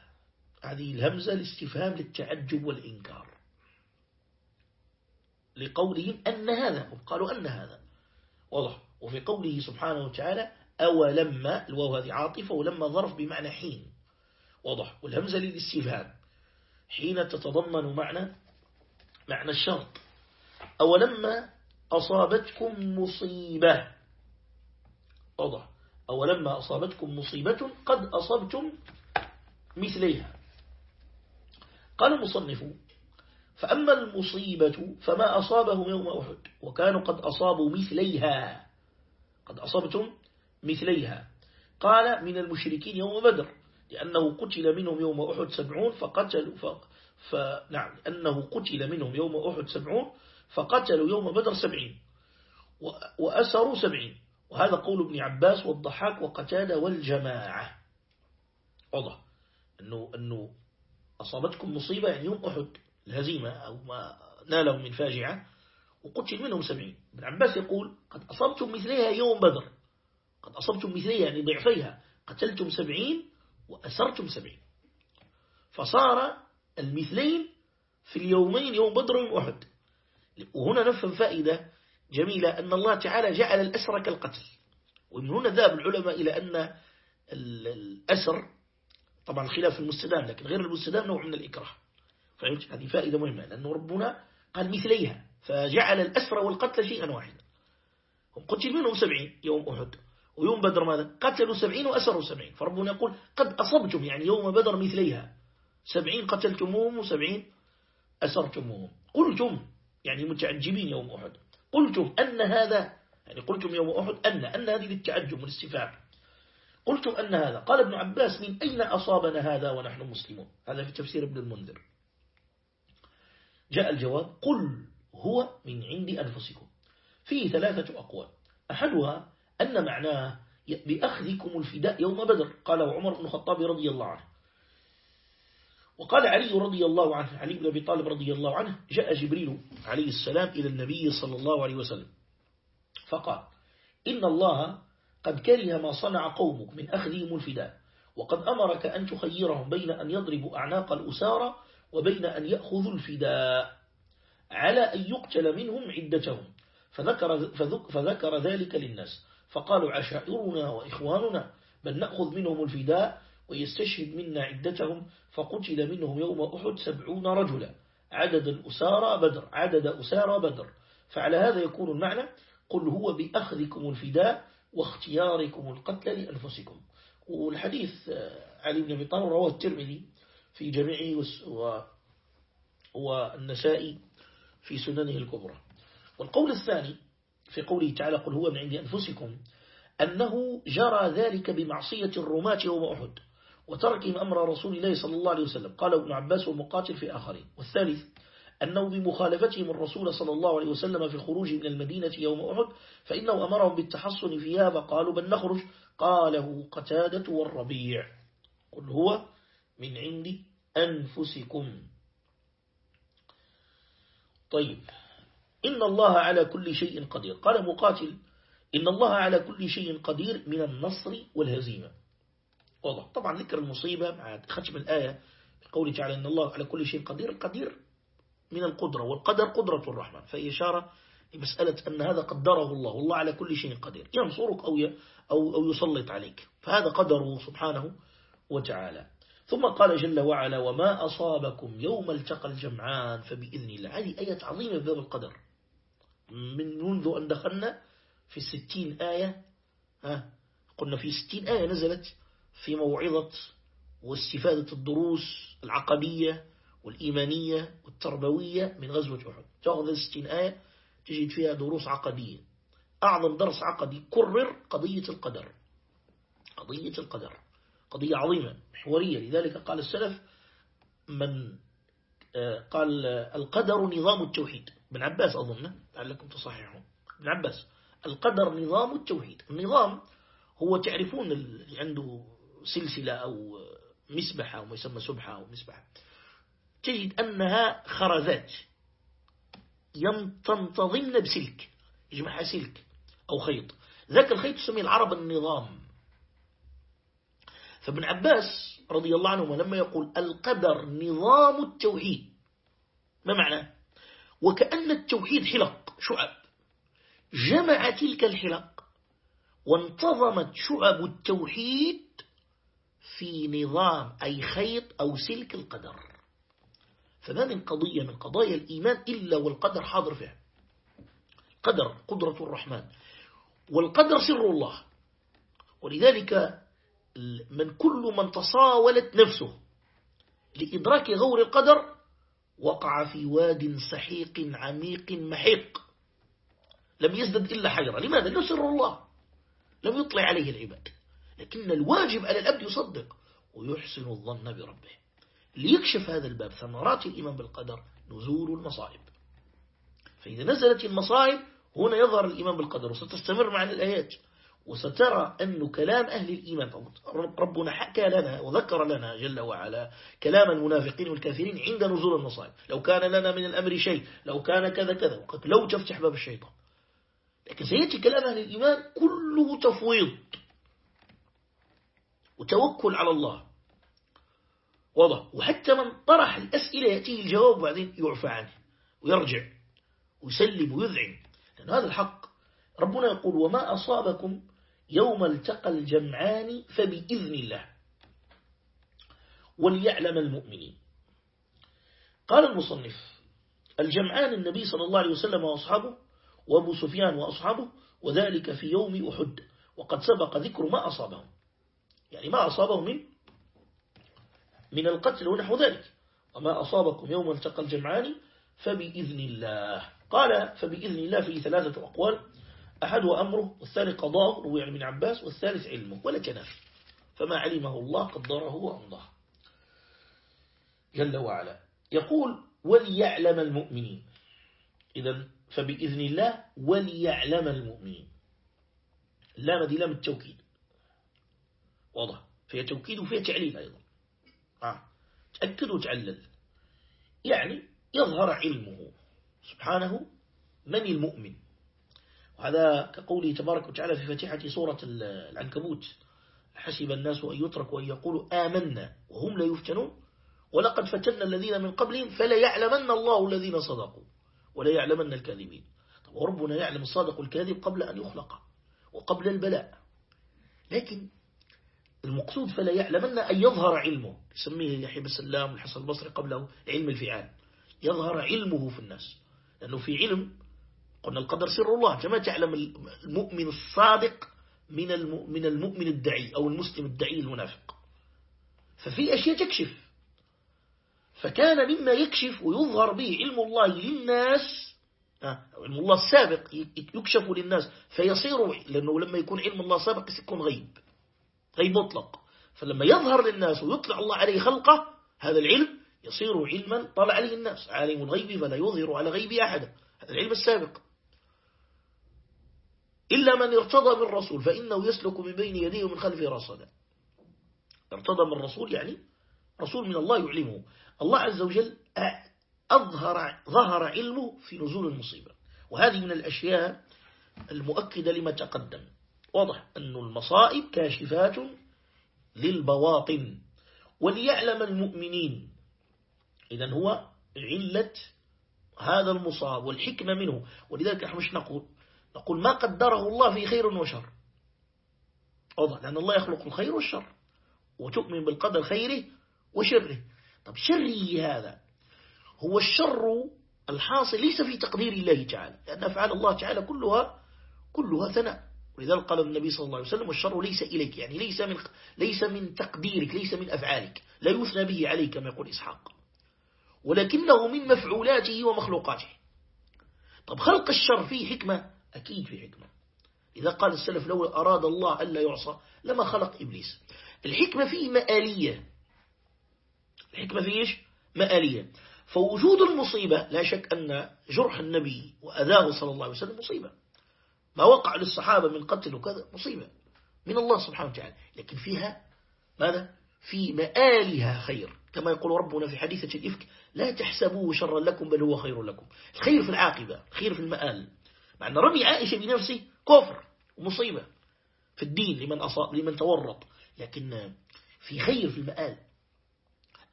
هذه الهمزة الاستفهام للتعجب والإنكار. لقولهم أن هذا قالوا أن هذا. واضح. وفي قوله سبحانه وتعالى أولما الواو هذه عاطفة ولما ظرف بمعنى حين. واضح. والهمزة للاستفهام. حين تتضمن معنى معنى الشرط. أولما أصابتكم مصيبة. واضح. أولما أصابتكم مصيبة قد أصبتم مثليها. قال المصنف فأما المصيبة فما أصابهم يوم أحد وكانوا قد أصابوا مثليها. قد أصبتم مثليها. قال من المشركين يوم بدر. لأنه قتل منهم يوم أحد سبعون فقتلوا ف... فنعم أنه قتل منهم يوم أحد سبعون فقتلوا يوم بدر سبعين وأسروا سبعين. وهذا قول ابن عباس والضحاك وقتادة والجماعة. واضح؟ أنه, أنه أصابتكم مصيبة يعني يوم أحد الهزيمة أو ما نالهم من فاجعة وقتل منهم سبعين. ابن عباس يقول قد أصبتم مثلها يوم بدر. قد أصبتم مثلها يعني ضعفيها. قتلتم سبعين وأسرتم سبعين فصار المثلين في اليومين يوم بدر ويوم أحد. وهنا نفهم فائدة جميلة أن الله تعالى جعل الأسر كالقتل. ومن هنا ذهب العلماء إلى أن الأسر طبعا الخلاف المستدام لكن غير المستدام نوع من الإكراه. فهمت؟ هذه فائدة مهمة لأن ربنا قال مثليها فجعل الأسر والقتل شيئا واحدا. قتل منهم سبعين يوم أحد. ويوم بدر ماذا؟ قتلوا سبعين وأسروا سبعين. فربنا يقول قد أصبتم يعني يوم بدر مثليها. سبعين قتلتموهم وسبعين أسرتموهم. قلتم يعني متعجبين يوم أحد. قلتم أن هذا يعني قلتم يوم أحد أن أن هذه للتعجب والاستفاع قلتم أن هذا. قال ابن عباس من أين أصابنا هذا ونحن مسلمون؟ هذا في تفسير ابن المنذر. جاء الجواب قل هو من عند أنفسكم. فيه ثلاثة أقوال. أحدها أن معناه بأخذكم الفداء يوم بدر. قاله عمر بن الخطاب رضي الله عنه. وقال علي رضي الله عنه علي بن أبي طالب رضي الله عنه جاء جبريل عليه السلام إلى النبي صلى الله عليه وسلم. فقال إن الله قد كره ما صنع قومك من أخذهم الفداء وقد أمرك أن تخيرهم بين أن يضربوا أعناق الأسارة وبين أن يأخذوا الفداء على أن يقتل منهم عدتهم فذكر, فذكر ذلك للناس. فقالوا عشائرنا وإخواننا بل نأخذ منهم الفداء ويستشهد منا عدتهم فقتل منهم يوم أحد سبعون رجلا. عدد الأسارى بدر عدد أسارى بدر. فعلى هذا يكون المعنى قل هو بأخذكم الفداء واختياركم القتل لأنفسكم. والحديث آه، علي بن أبي طالب رواه الترمذي في جميعه والنسائي في سننه الكبرى. والقول الثاني في قوله تعالى قل هو من عند أنفسكم أنه جرى ذلك بمعصية الرماة يوم أحد وتركهم أمر رسول الله صلى الله عليه وسلم. قال ابن عباس ومقاتل في آخرين. والثالث أنه بمخالفتهم الرسول صلى الله عليه وسلم في الخروج من المدينة يوم أحد فإنه أمرهم بالتحصن فيها فقالوا بل نخرج. قاله قتادة والربيع قل هو من عند أنفسكم. طيب. إن الله على كل شيء قدير. قال مقاتل إن الله على كل شيء قدير من النصر والهزيمة واضح طبعا ذكر المصيبة مع ختم الآية بقوله تعالى إن الله على كل شيء قدير. القدير من القدرة والقدر قدرة الرحمن. فهي إشارة لمسألة أن هذا قدره الله. والله على كل شيء قدير. ينصرك أو, أو, أو يسلط عليك. فهذا قدره سبحانه وتعالى. ثم قال جل وعلا وما أصابكم يوم التقى الجمعان فبإذن الله. هذه آية عظيمة باب القدر. من منذ أن دخلنا في الستين آية ها قلنا في ستين آية نزلت في موعظة واستفادة الدروس العقدية والإيمانية والتربوية من غزوة أحد. تأخذ الستين آية تجد فيها دروس عقدية. أعظم درس عقدي كرر قضية القدر. قضية القدر. قضية عظيمة محورية. لذلك قال السلف من قال القدر نظام التوحيد. ابن عباس أظن لعلكم تصححون. ابن عباس القدر نظام التوحيد. النظام هو تعرفون اللي عنده سلسلة أو مسبحة وما يسمى سبحة أو مسبحة. تجد أنها خرزات تنتظمن بسلك. يجمعها سلك أو خيط. ذاك الخيط يسميه العرب النظام. فابن عباس رضي الله عنه لما يقول القدر نظام التوحيد ما معنى؟ وكأن التوحيد حلق شعب. جمع تلك الحلق وانتظمت شعب التوحيد في نظام أي خيط أو سلك القدر. فما من قضية من قضايا الإيمان إلا والقدر حاضر فيها. قدر قدرة الرحمن. والقدر سر الله. ولذلك من كل من تصاولت نفسه لإدراك غور القدر وقع في واد سحيق عميق محيق. لم يزدد إلا حجرا. لماذا؟ له سر الله. لم يطلع عليه العباد. لكن الواجب على الأبد يصدق ويحسن الظن بربه. ليكشف هذا الباب ثمرات الإيمان بالقدر نزول المصائب. فإذا نزلت المصائب هنا يظهر الإيمان بالقدر وستستمر معنا الآيات. وسترى أن كلام أهل الإيمان ربنا حكى لنا وذكر لنا جل وعلا كلام المنافقين والكافرين عند نزول المصائب. لو كان لنا من الأمر شيء لو كان كذا كذا لو تفتح باب الشيطان. لكن سيأتي كلام أهل الإيمان كله تفويض وتوكل على الله. وضع وحتى من طرح الأسئلة يأتيه الجواب وبعدين يعفى عنه ويرجع ويسلم ويذعن. لأن هذا الحق. ربنا يقول وما أصابكم يوم التقى الجمعان فبإذن الله. وليعلم المؤمنين. قال المصنف الجمعان النبي صلى الله عليه وسلم وأصحابه وأبو سفيان وأصحابه وذلك في يوم أحد وقد سبق ذكر ما أصابهم. يعني ما أصابهم من من القتل ونحو ذلك. وما أصابكم يوم التقى الجمعان فبإذن الله. قال فبإذن الله في ثلاثة أقوال. أحد أمره والثاني قضاء روي عن ابن عباس والثالث علمه ولا تنافي فما علمه الله قدره وأمضاه. جل وعلا. يقول وليعلم المؤمنين. إذا فبإذن الله وليعلم المؤمنين. اللام دي لام التوكيد. واضح؟ فيها توكيد وفيها تعليل أيضا. آه. تأكد وتعلل. يعني يظهر علمه. سبحانه من المؤمن؟ وهذا كقوله تبارك وتعالى في فتحة سورة العنكبوت. حسب الناس أن يتركوا أن يقولوا آمنا وهم لا يفتنون. ولقد فتنا الذين من قبلهم فلا يعلمن الله الذين صدقوا ولا يعلمن الكاذبين. طب وربنا يعلم الصادق والكاذب قبل أن يخلق وقبل البلاء. لكن المقصود فلا يعلمن أن يظهر علمه يسميه يحيى بن سلام والحسن البصري قبله علم الفعال يظهر علمه في الناس. لأنه في علم قلنا القدر سر الله. كما تعلم المؤمن الصادق من من المؤمن الدعي أو المسلم الدعي المنافق ففي أشياء تكشف. فكان مما يكشف ويظهر به علم الله للناس علم الله السابق يكشف للناس فيصير لأنه لما يكون علم الله سابق يكون غيب غيب مطلق. فلما يظهر للناس ويطلع الله عليه خلقه هذا العلم يصير علما طلع عليه الناس. عالم الغيب فلا يظهر على غيب أحدا. هذا العلم السابق. إلا من ارتضى من رسول فإنه يسلك من بين يديه ومن خلفه رصدا. ارتضى من رسول يعني رسول من الله يعلمه. الله عز وجل أظهر ظهر علمه في نزول المصيبة. وهذه من الأشياء المؤكدة لما تقدم. واضح أن المصائب كاشفات للبواطن. وليعلم المؤمنين. إذا هو علة هذا المصاب والحكمة منه. ولذلك نحن مش نقول نقول ما قدره الله في خير وشر. واضح لأن الله يخلق الخير والشر وتؤمن بالقدر خيره وشره. طب شره هذا هو الشر الحاصل ليس في تقدير الله تعالى لأن أفعال الله تعالى كلها كلها ثناء. ولذلك قال النبي صلى الله عليه وسلم والشر ليس إليك يعني ليس من ليس من تقديرك ليس من أفعالك لا يثنى به عليك كما يقول إسحاق. ولكنه من مفعولاته ومخلوقاته. طب خلق الشر فيه حكمة؟ أكيد في حكمة. إذا قال السلف لو أراد الله ألا يعصى لما خلق إبليس. الحكمة فيه مآلية. الحكمة فيه إيش؟ مآلية. فوجود المصيبة لا شك أن جرح النبي وأذاه صلى الله عليه وسلم مصيبة. ما وقع للصحابة من قتل وكذا مصيبة. من الله سبحانه وتعالى. لكن فيها ماذا؟ في مآلها خير. كما يقول ربنا في حديثة الإفك لا تحسبوه شرا لكم بل هو خير لكم. الخير في العاقبة الخير في المآل. مع أن رمي عائشة بنفسه كفر ومصيبة في الدين لمن, أصاب لمن تورط. لكن في خير في المآل.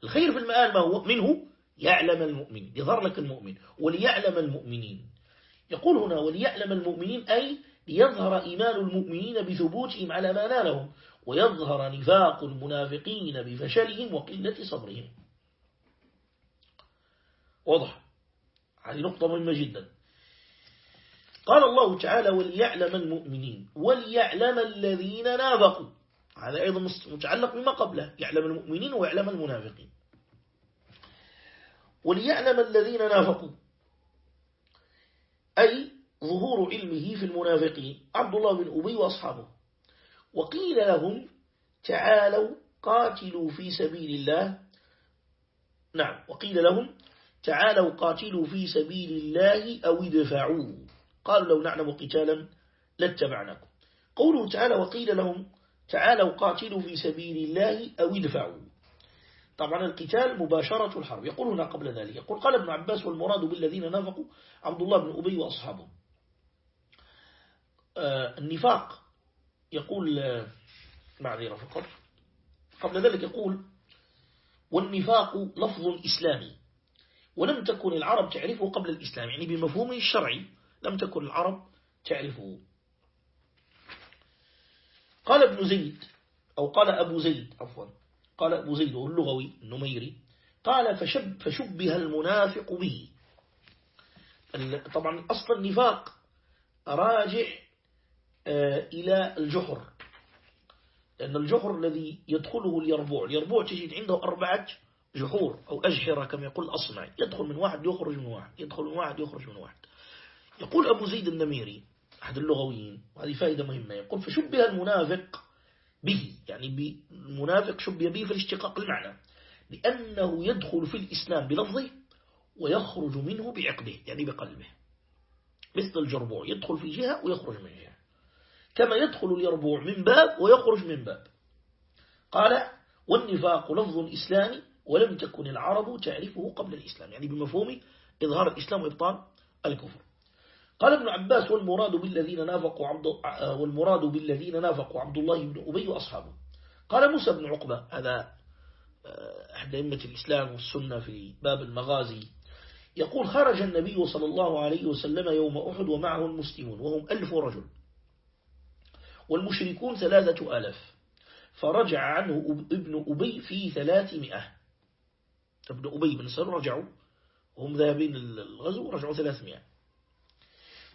الخير في المآل ما هو منه يعلم المؤمن يظهر لك المؤمن. وليعلم المؤمنين. يقول هنا وليعلم المؤمنين أي ليظهر إيمان المؤمنين بثبوتهم على ما نالهم. ويظهر نفاق المنافقين بفشلهم وقلة صبرهم. واضح. هذه نقطة مهمة جدا. قال الله تعالى وليعلم المؤمنين وليعلم الذين نافقوا. هذا أيضا متعلق بما قبله يعلم المؤمنين ويعلم المنافقين. وليعلم الذين نافقوا. أي ظهور علمه في المنافقين عبد الله بن أبي وأصحابه. وقيل لهم تعالوا قاتلوا في سبيل الله. نعم وقيل لهم تعالوا قاتلوا في سبيل الله أو ادفعوا قالوا لو نعلم قتالا لاتبعناكم. قوله تعالى وقيل لهم تعالوا قاتلوا في سبيل الله أو ادفعوا. طبعا القتال مباشرة الحرب يقول هنا قبل ذلك. يقول قال ابن عباس والمراد بالذين نافقوا عبد الله بن أبي وأصحابه آه، النفاق يقول آه، معذرة فقط قبل ذلك يقول والنفاق لفظ إسلامي ولم تكن العرب تعرفه قبل الإسلام يعني بمفهومه الشرعي لم تكن العرب تعرفه. قال ابن زيد أو قال أبو زيد عفوا قال أبو زيد اللغوي النميري قال فشب فشبه المنافق به. طبعا أصل النفاق راجع آه، إلى الجحر. لأن الجحر الذي يدخله اليربوع اليربوع تجد عنده أربعة جحور أو أجحرة كما يقول الأصمعي. يدخل من واحد يخرج من واحد يدخل من واحد يخرج من واحد. يقول أبو زيد النميري أحد اللغويين وهذه فائدة مهمة يقول فشبه المنافق به. يعني بالمنافق شبه به في الاشتقاق المعنى لأنه يدخل في الإسلام بلفظه ويخرج منه بعقده يعني بقلبه. مثل الجربوع يدخل في جهة ويخرج من جهة. كما يدخل اليربوع من باب ويخرج من باب. قال والنفاق لفظ إسلامي ولم تكن العرب تعرفه قبل الإسلام. يعني بمفهوم إظهار الإسلام وإبطال الكفر. قال ابن عباس والمراد بالذين نافقوا عبد والمراد بالذين نافقوا عبد الله بن أبي وأصحابه. قال موسى بن عقبة هذا آه، أحد أئمة الإسلام والسنة في باب المغازي. يقول خرج النبي صلى الله عليه وسلم يوم أحد ومعه المسلمون وهم ألف رجل والمشركون ثلاثة ألف فرجع عنه ابن أبي في ثلاثمائة. ابن أبي بن سر رجعوا وهم ذاهبين الغزو رجعوا ثلاثمائة.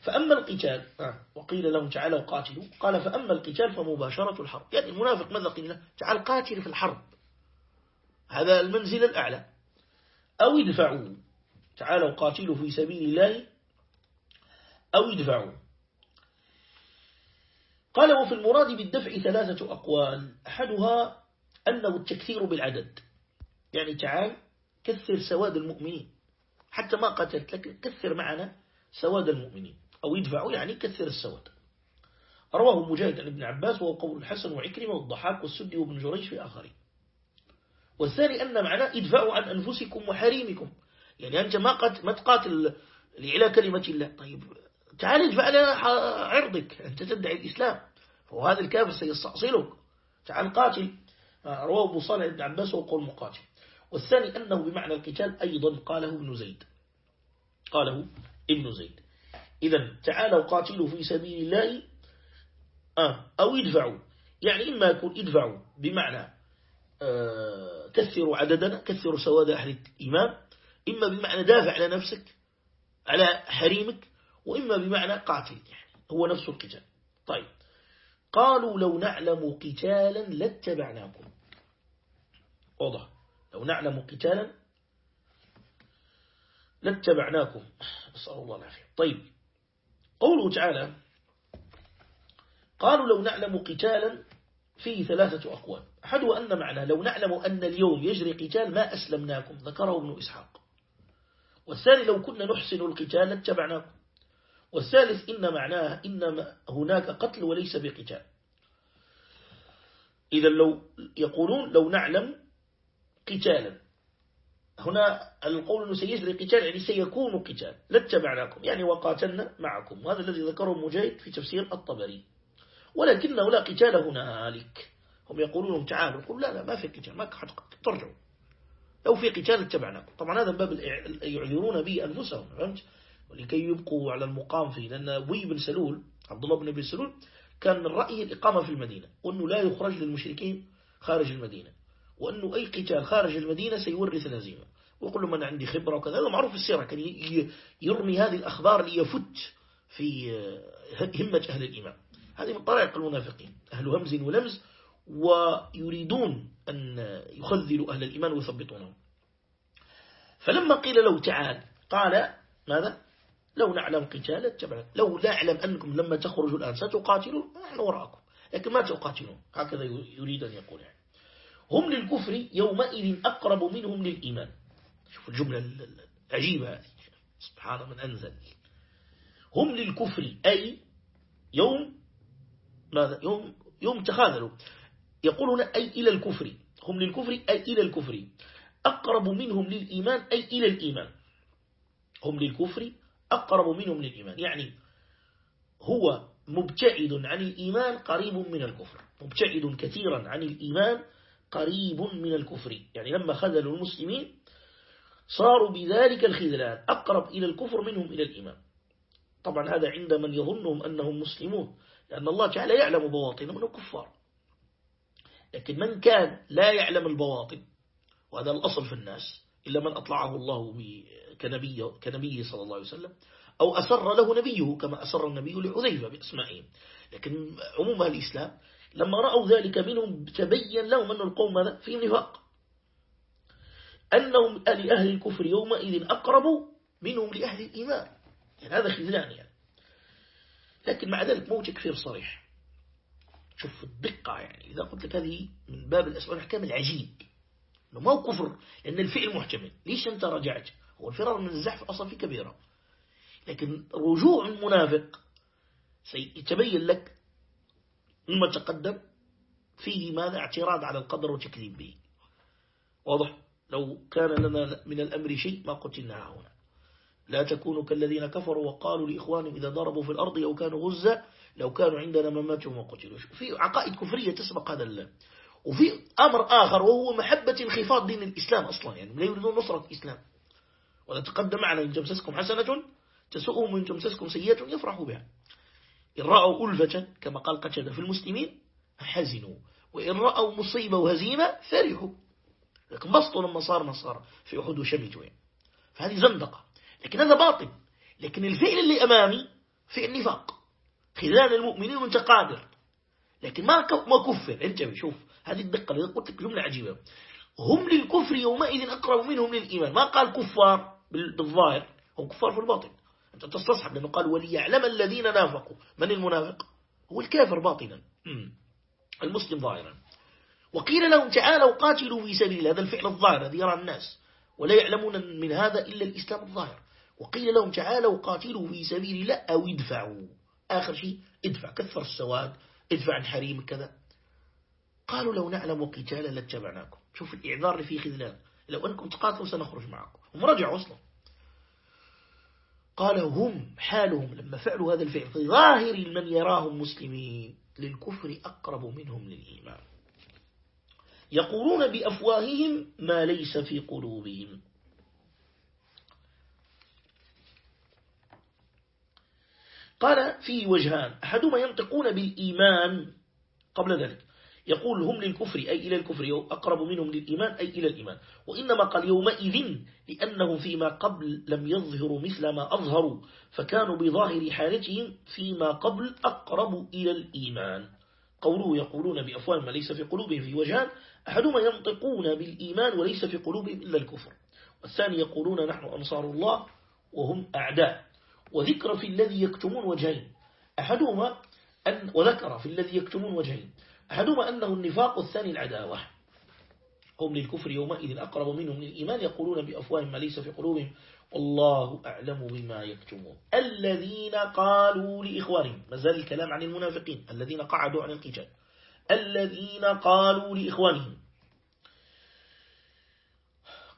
فأما القتال آه، وقيل لهم تعالوا قاتلوا قال فأما القتال فمباشرة الحرب. يعني المنافق ماذا قيل له؟ تعال قاتل في الحرب. هذا المنزل الأعلى. أو ادفعوا. تعالوا قاتلوا في سبيل الله. أو ادفعوا. قال وفي المراد بالدفع ثلاثة أقوال. أحدها أنه التكثير بالعدد. يعني تعال كثر سواد المؤمنين. حتى ما قتلت لكن كثر معنا سواد المؤمنين. أو يدفعوا يعني كثر السواد. رواه مجاهد عن ابن عباس وهو قول الحسن وعكرمة والضحاك والسدي وابن جريج في آخرين. والثاني أن معناه ادفعوا عن أنفسكم وحريمكم. يعني أنت ما قد ما تقاتل لعلاء كلمة الله. طيب تعال ادفع لنا عرضك. أنت تدعي الإسلام. وهذا الكافر سيستأصلك. تعال قاتل. رواه أبو صالح ابن عباس وقول مقاتل. والثاني أنه بمعنى القتال أيضا قاله ابن زيد. قاله ابن زيد. إذا تعالوا قاتلوا في سبيل الله آه أو يدفعوا يعني إما يكون يدفعوا بمعنى آه كثروا عددنا كثروا سواد أهل الإيمان إما بمعنى دافع على نفسك على حريمك وإما بمعنى قاتل. يعني هو نفس القتال. طيب. قالوا لو نعلم قتالا لاتبعناكم. واضح. لو نعلم قتالا لاتبعناكم. نسأل الله العافية. طيب. قوله تعالى قالوا لو نعلم قتالا فيه ثلاثة أقوال. أحدها أن معنى لو نعلم أن اليوم يجري قتال ما أسلمناكم ذكره ابن إسحاق. والثاني لو كنا نحسن القتال لاتبعناكم. والثالث إن معناه إن هناك قتل وليس بقتال. إذا لو يقولون لو نعلم قتالا. هنا القول أنه سيجري قتال يعني سيكون قتال. لاتبعناكم يعني وقاتلنا معكم. وهذا الذي ذكره مجاهد في تفسير الطبري. ولكنه لا قتال هنالك. هم يقولون تعالوا. يقول لا لا ما في قتال. ما حد ترجعوا. لو في قتال اتبعناكم. طبعا هذا باب يعذرون به أنفسهم. فهمت؟ ولكي يبقوا على المقام فيه. لأن وي بن سلول عبد الله بن بن سلول كان من رأيه الإقامة في المدينة. وأنه لا يخرج للمشركين خارج المدينة. وأنه أي قتال خارج المدينة سيورث الهزيمة. لهم أنا عندي خبرة وكذا. هذا معروف في السيرة كان يرمي هذه الأخبار ليفت في همة أهل الإيمان. هذه من طريق المنافقين أهل همز ولمز ويريدون أن يخذلوا أهل الإيمان ويثبطونهم. فلما قيل له تعال قال ماذا؟ لو نعلم قتالا لو نعلم أنكم لما تخرجوا الآن ستقاتلون نحن وراءكم. لكن ما تقاتلون. هكذا يريد أن يقول يعني. هم للكفر يومئذ أقرب منهم للإيمان. شوف الجملة العجيبة هذه. سبحان من أنزل. هم للكفر أي يوم ماذا؟ يوم يوم تخاذلوا. يقولون أي إلى الكفر. هم للكفر أي إلى الكفر. أقرب منهم للإيمان أي إلى الإيمان. هم للكفر أقرب منهم للإيمان. يعني هو مبتعد عن الإيمان قريب من الكفر. مبتعد كثيرا عن الإيمان قريب من الكفر. يعني لما خذلوا المسلمين صاروا بذلك الخذلان. أقرب إلى الكفر منهم إلى الإيمان. طبعا هذا عند من يظنهم أنهم مسلمون لأن الله تعالى يعلم بواطنهم أنهم كفار. لكن من كان لا يعلم البواطن وهذا الأصل في الناس إلا من أطلعه الله كنبي كنبيه صلى الله عليه وسلم أو أسر له نبيه كما أسر النبي لحذيفة بأسمائهم لكن عموم الإسلام لما رأوا ذلك منهم تبين لهم أن القوم في نفاق. أنهم لأهل الكفر يومئذ أقرب منهم لأهل الإيمان. يعني هذا خذلان يعني. لكن مع ذلك مو تكفير صريح. شوف الدقة يعني. إذا قلت لك هذه من باب الأسئلة الأحكام العجيب. ما هو كفر لأن الفعل محتمل. ليش أنت رجعت؟ هو الفرار من الزحف أصلا في كبيرة. لكن رجوع المنافق سيتبين لك مما تقدم فيه ماذا؟ اعتراض على القدر وتكذيب به. واضح؟ لو كان لنا من الأمر شيء ما قتلنا هنا. لا تكونوا كالذين كفروا وقالوا لإخوانهم إذا ضربوا في الأرض أو كانوا غزة لو كانوا عندنا ما ماتوا وقتلوا في عقائد كفرية تسبق هذا اللهم وفي أمر آخر وهو محبة انخفاض دين الإسلام أصلا يعني لا يريدون نصرة الإسلام. ولا تقدم معنا إن تمسسكم حسنة تسؤهم إن تمسسكم سيئة يفرحوا بها. إن رأوا ألفة كما قال قتد في المسلمين حزنوا وإن رأوا مصيبة وهزيمة فرحوا. لكن بسطوا لما صار صار في أحد وشمتوا يعني. فهذه زندقة. لكن هذا باطل. لكن الفعل اللي أمامي في النفاق خلال المؤمنين وانت قادر لكن ما ما كفر. انتبه شوف هذه الدقة اللي قلت لك جملة عجيبة. هم للكفر يومئذ أقرب منهم للإيمان. ما قال كفار بالظاهر. هم كفار في الباطن. أنت تستصحب لأنه قال وليعلم الذين نافقوا. من المنافق؟ هو الكافر باطنا. المسلم ظاهرا. وقيل لهم تعالوا قاتلوا في سبيل هذا الفعل الظاهر الذي يرى الناس ولا يعلمون من هذا إلا الإسلام الظاهر. وقيل لهم تعالوا قاتلوا في سبيل الله أو ادفعوا. آخر شيء ادفع كثر السواد ادفع عن حريم كذا. قالوا لو نعلم قتالا لاتبعناكم. شوف الإعذار اللي فيه خذلان لو أنكم تقاتلوا سنخرج معكم. هم رجعوا أصلا. قال هم حالهم لما فعلوا هذا الفعل. في ظاهر من يراهم مسلمين. للكفر أقرب منهم للإيمان. يقولون بأفواههم ما ليس في قلوبهم. قال فيه وجهان أحدهما ينطقون بالإيمان قبل ذلك يقول هم للكفر أي إلى الكفر أقرب منهم للإيمان أي إلى الإيمان. وإنما قال يومئذ لأنهم فيما قبل لم يظهروا مثل ما أظهروا فكانوا بظاهر حالتهم فيما قبل أقرب إلى الإيمان. قوله يقولون بأفواه ما ليس في قلوبهم في وجهان أحدهما ينطقون بالإيمان وليس في قلوبهم إلا الكفر والثاني يقولون نحن أنصار الله وهم أعداء. وذكر في الذي يكتمون وجهين أحدهما أن وذكر في الذي يكتمون وجهين أحدهما أنه النفاق والثاني العداوة. هم للكفر يومئذ أقرب منهم للإيمان يقولون بأفواههم ما ليس في قلوبهم والله أعلم بما يكتمون. الذين قالوا لإخوانهم ما زال الكلام عن المنافقين الذين قعدوا عن القتال. الذين قالوا لإخوانهم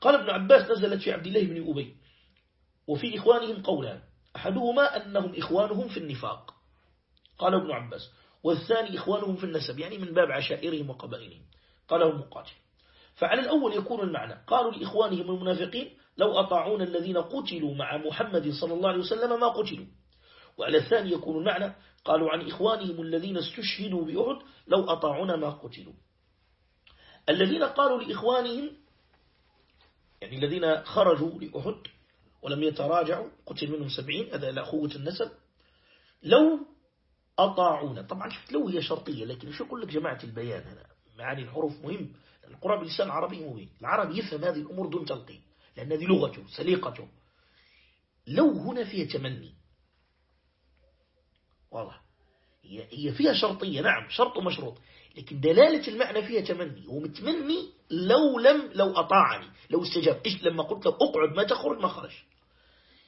قال ابن عباس نزلت في عبد الله بن أبي وفي إخوانهم قولان أحدهما أنهم إخوانهم في النفاق. قال ابن عباس والثاني إخوانهم في النسب يعني من باب عشائرهم وقبائلهم. قاله المقاتل. فعلى الأول يكون المعنى قالوا لإخوانهم المنافقين لو أطاعون الذين قتلوا مع محمد صلى الله عليه وسلم ما قتلوا. وعلى الثاني يكون المعنى قالوا عن إخوانهم الذين استشهدوا بأحد لو أطاعونا ما قتلوا. الذين قالوا لإخوانهم يعني الذين خرجوا لأحد ولم يتراجعوا قتل منهم سبعين هذا لأخوة النسب. لو أطاعونا طبعا لو هي شرطية لكن شو أقول لك جماعة البيان هنا؟ معاني الحروف مهم. القرآن بلسان عربي مبين. العرب يفهم هذه الأمور دون تلقين لأن هذه لغته سليقته لو هنا فيها تمني واضح. هي فيها شرطية نعم شرط ومشروط. لكن دلالة المعنى فيها تمني ومتمني لو لم لو أطاعني لو استجاب. إيش لما قلت له أقعد ما تخرج ما خرج.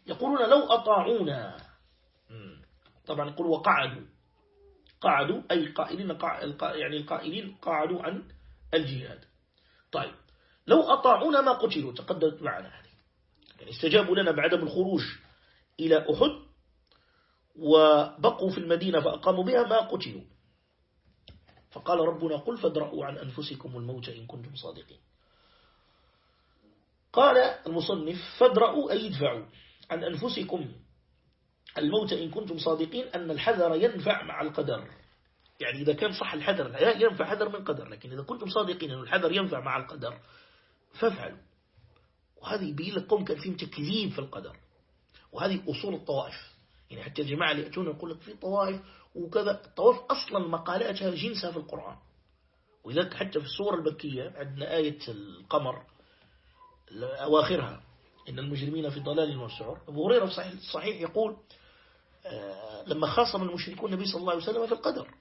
يقولون لو أطاعونا. طبعا يقول وقعدوا. قعدوا أي قائلين قا... يعني القائلين قعدوا عن الجهاد. طيب لو أطاعونا ما قتلوا تقدمت معنا هذه. يعني استجابوا لنا بعدم الخروج إلى أحد وبقوا في المدينة فأقاموا بها ما قتلوا. فقال ربنا قل فادرأوا عن أنفسكم الموت إن كنتم صادقين. قال المصنف فادرأوا أي يدفعوا عن أنفسكم الموت إن كنتم صادقين أن الحذر ينفع مع القدر. يعني إذا كان صح الحذر لا ينفع حذر من قدر لكن إذا كنتم صادقين أن الحذر ينفع مع القدر فافعلوا. وهذه يبين لك قوم كان فيهم تكذيب في القدر وهذه أصول الطوائف. يعني حتى الجماعة اللي يأتون يقول لك في طوائف وكذا الطوائف أصلا مقالاتها جنسها في القرآن. ولذلك حتى في السورة البكية عندنا آية القمر أواخرها إن المجرمين في ضلال وسعر. أبو هريرة صحيح, صحيح يقول آه، لما خاصم المشركون النبي صلى الله عليه وسلم في القدر.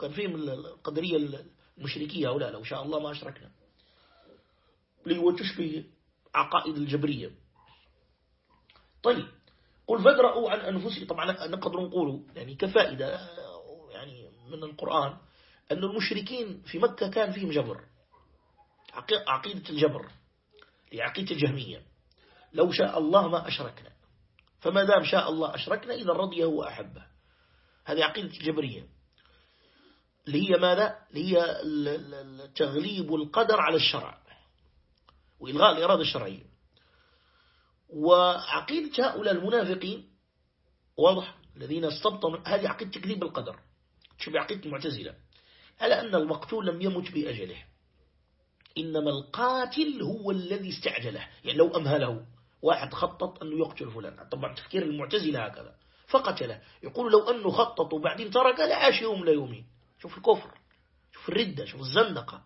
كان فيهم القدرية المشركية هؤلاء لو شاء الله ما أشركنا. وتشبه عقائد الجبرية. طيب قل فادرأوا عن أنفسهم طبعا نقدر نقول يعني كفائدة يعني من القرآن أن المشركين في مكة كان فيهم جبر عقيدة الجبر لعقيدة الجهمية. لو شاء الله ما أشركنا. فما دام شاء الله أشركنا إذا رضيه وأحبه هذه عقيدة الجبرية. اللي هي ماذا؟ اللي هي تغليب القدر على الشرع وإلغاء الإرادة الشرعية. وعقيدة هؤلاء المنافقين واضح؟ الذين استبطنوا هذه عقيدة تكذيب بالقدر. شو بعقيدة المعتزلة. على أن المقتول لم يمت بأجله. إنما القاتل هو الذي استعجله. يعني لو أمهله. واحد خطط أنه يقتل فلان. طبعا تفكير المعتزلة هكذا. فقتله. يقول لو أنه خطط وبعدين ترك لعاش يوم لا يومين. شوف الكفر. شوف الردة. شوف الزندقة.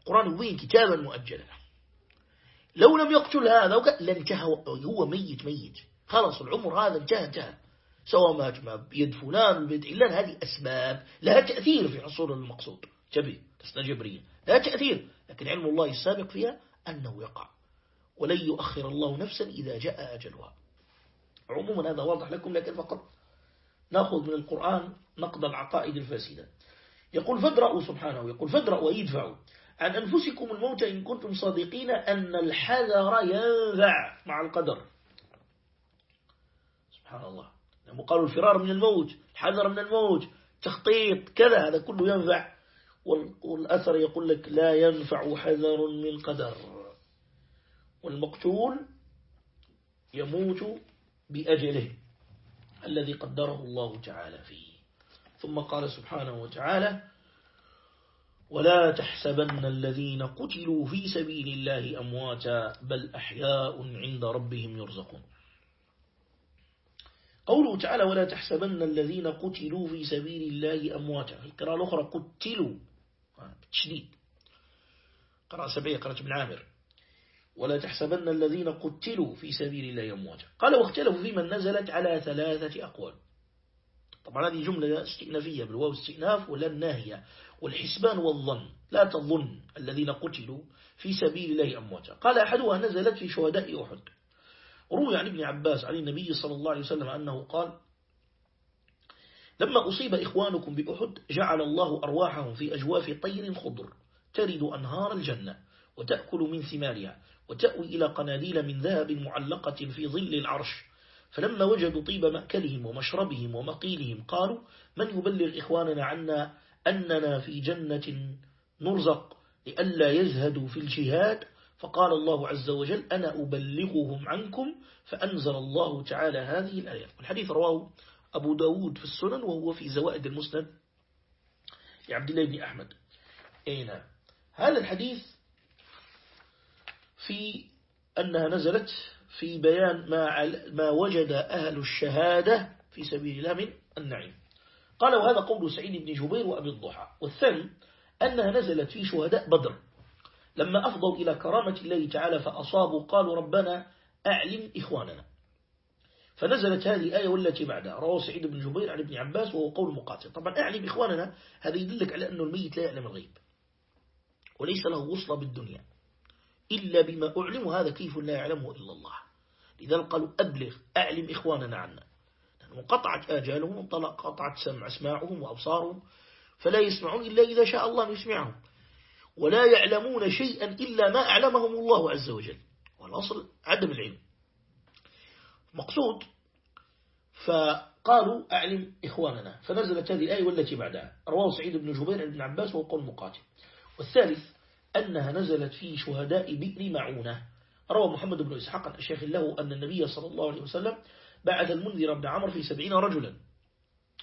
القرآن يبين كتابا مؤجلا. لو لم يقتل هذا لانتهى هو ميت ميت. خلاص العمر هذا انتهى انتهى. سواء مات ما بيد فلان بيد إلا هذه أسباب لها تأثير في حصول المقصود. جبي تسنى جبرية لها تأثير لكن علم الله السابق فيها أنه يقع. ولن يؤخر الله نفسا إذا جاء أجلها. عموما هذا واضح لكم لكن فقط نأخذ من القرآن نقض العقائد الفاسدة. يقول فادرأوا سبحانه. يقول فادرأوا يدفعوا عن أنفسكم الموت إن كنتم صادقين أن الحذر ينفع مع القدر. سبحان الله. لما قالوا الفرار من الموت الحذر من الموت تخطيط كذا هذا كله ينفع والأثر يقول لك لا ينفع حذر من قدر. والمقتول يموت بأجله الذي قدره الله تعالى فيه. ثم قال سبحانه وتعالى ولا تحسبن الذين قتلوا في سبيل الله أمواتا بل أحياء عند ربهم يرزقون. قوله تعالى ولا تحسبن الذين قتلوا في سبيل الله أمواتا. القراءة الأخرى قتلوا. بتشديد قراءة سبعية قراءة ابن عامر. ولا تحسبن الذين قتلوا في سبيل الله أمواتا. قال واختلفوا في من نزلت على ثلاثة أقوال. طبعا هذه جملة استئنافية بالواو استئناف ولا الناهية والحسبان والظن لا تظن الذين قتلوا في سبيل الله أمواتا. قال أحدها نزلت في شهداء أحد. روي عن ابن عباس عن النبي صلى الله عليه وسلم أنه قال لما أصيب إخوانكم بأحد جعل الله أرواحهم في أجواف طير خضر ترد أنهار الجنة وتأكل من ثمارها وتأوي إلى قناديل من ذهب معلقة في ظل العرش. فلما وجدوا طيب مأكلهم ومشربهم ومقيلهم قالوا من يبلغ إخواننا عنا أننا في جنة نرزق لئلا يزهدوا في الجهاد. فقال الله عز وجل أنا أبلغهم عنكم فأنزل الله تعالى هذه الآية. الحديث رواه أبو داود في السنن وهو في زوائد المسند لعبد الله بن أحمد. أين هذا الحديث في أنها نزلت في بيان ما, ما وجد أهل الشهادة في سبيل الله من النعيم. قال وهذا قول سعيد بن جبير وأبي الضحى. والثاني أنها نزلت في شهداء بدر. لما أفضوا إلى كرامة الله تعالى فأصابوا قالوا ربنا أعلم إخواننا. فنزلت هذه الآية والتي بعدها. رواه سعيد بن جبير عن ابن عباس وهو قول مقاتل. طبعا أعلم إخواننا هذا يدلك على أنه الميت لا يعلم الغيب. وليس له وصلة بالدنيا. إلا بما أعلم هذا كيف لا يعلمه إلا الله. لذلك قالوا أبلغ أعلم إخواننا عنا. وقطعت آجالهم قطعت سمع أسماعهم وأبصارهم فلا يسمعون إلا إذا شاء الله أن يسمعهم. ولا يعلمون شيئا إلا ما أعلمهم الله عز وجل. والأصل عدم العلم. مقصود فقالوا أعلم إخواننا. فنزلت هذه الآية والتي بعدها. رواه سعيد بن جبير عن ابن عباس وقول مقاتل. والثالث أنها نزلت في شهداء بئر معونة. روى محمد بن إسحاق عن الشيخ له أن النبي صلى الله عليه وسلم بعث المنذر بن عمر في سبعين رجلا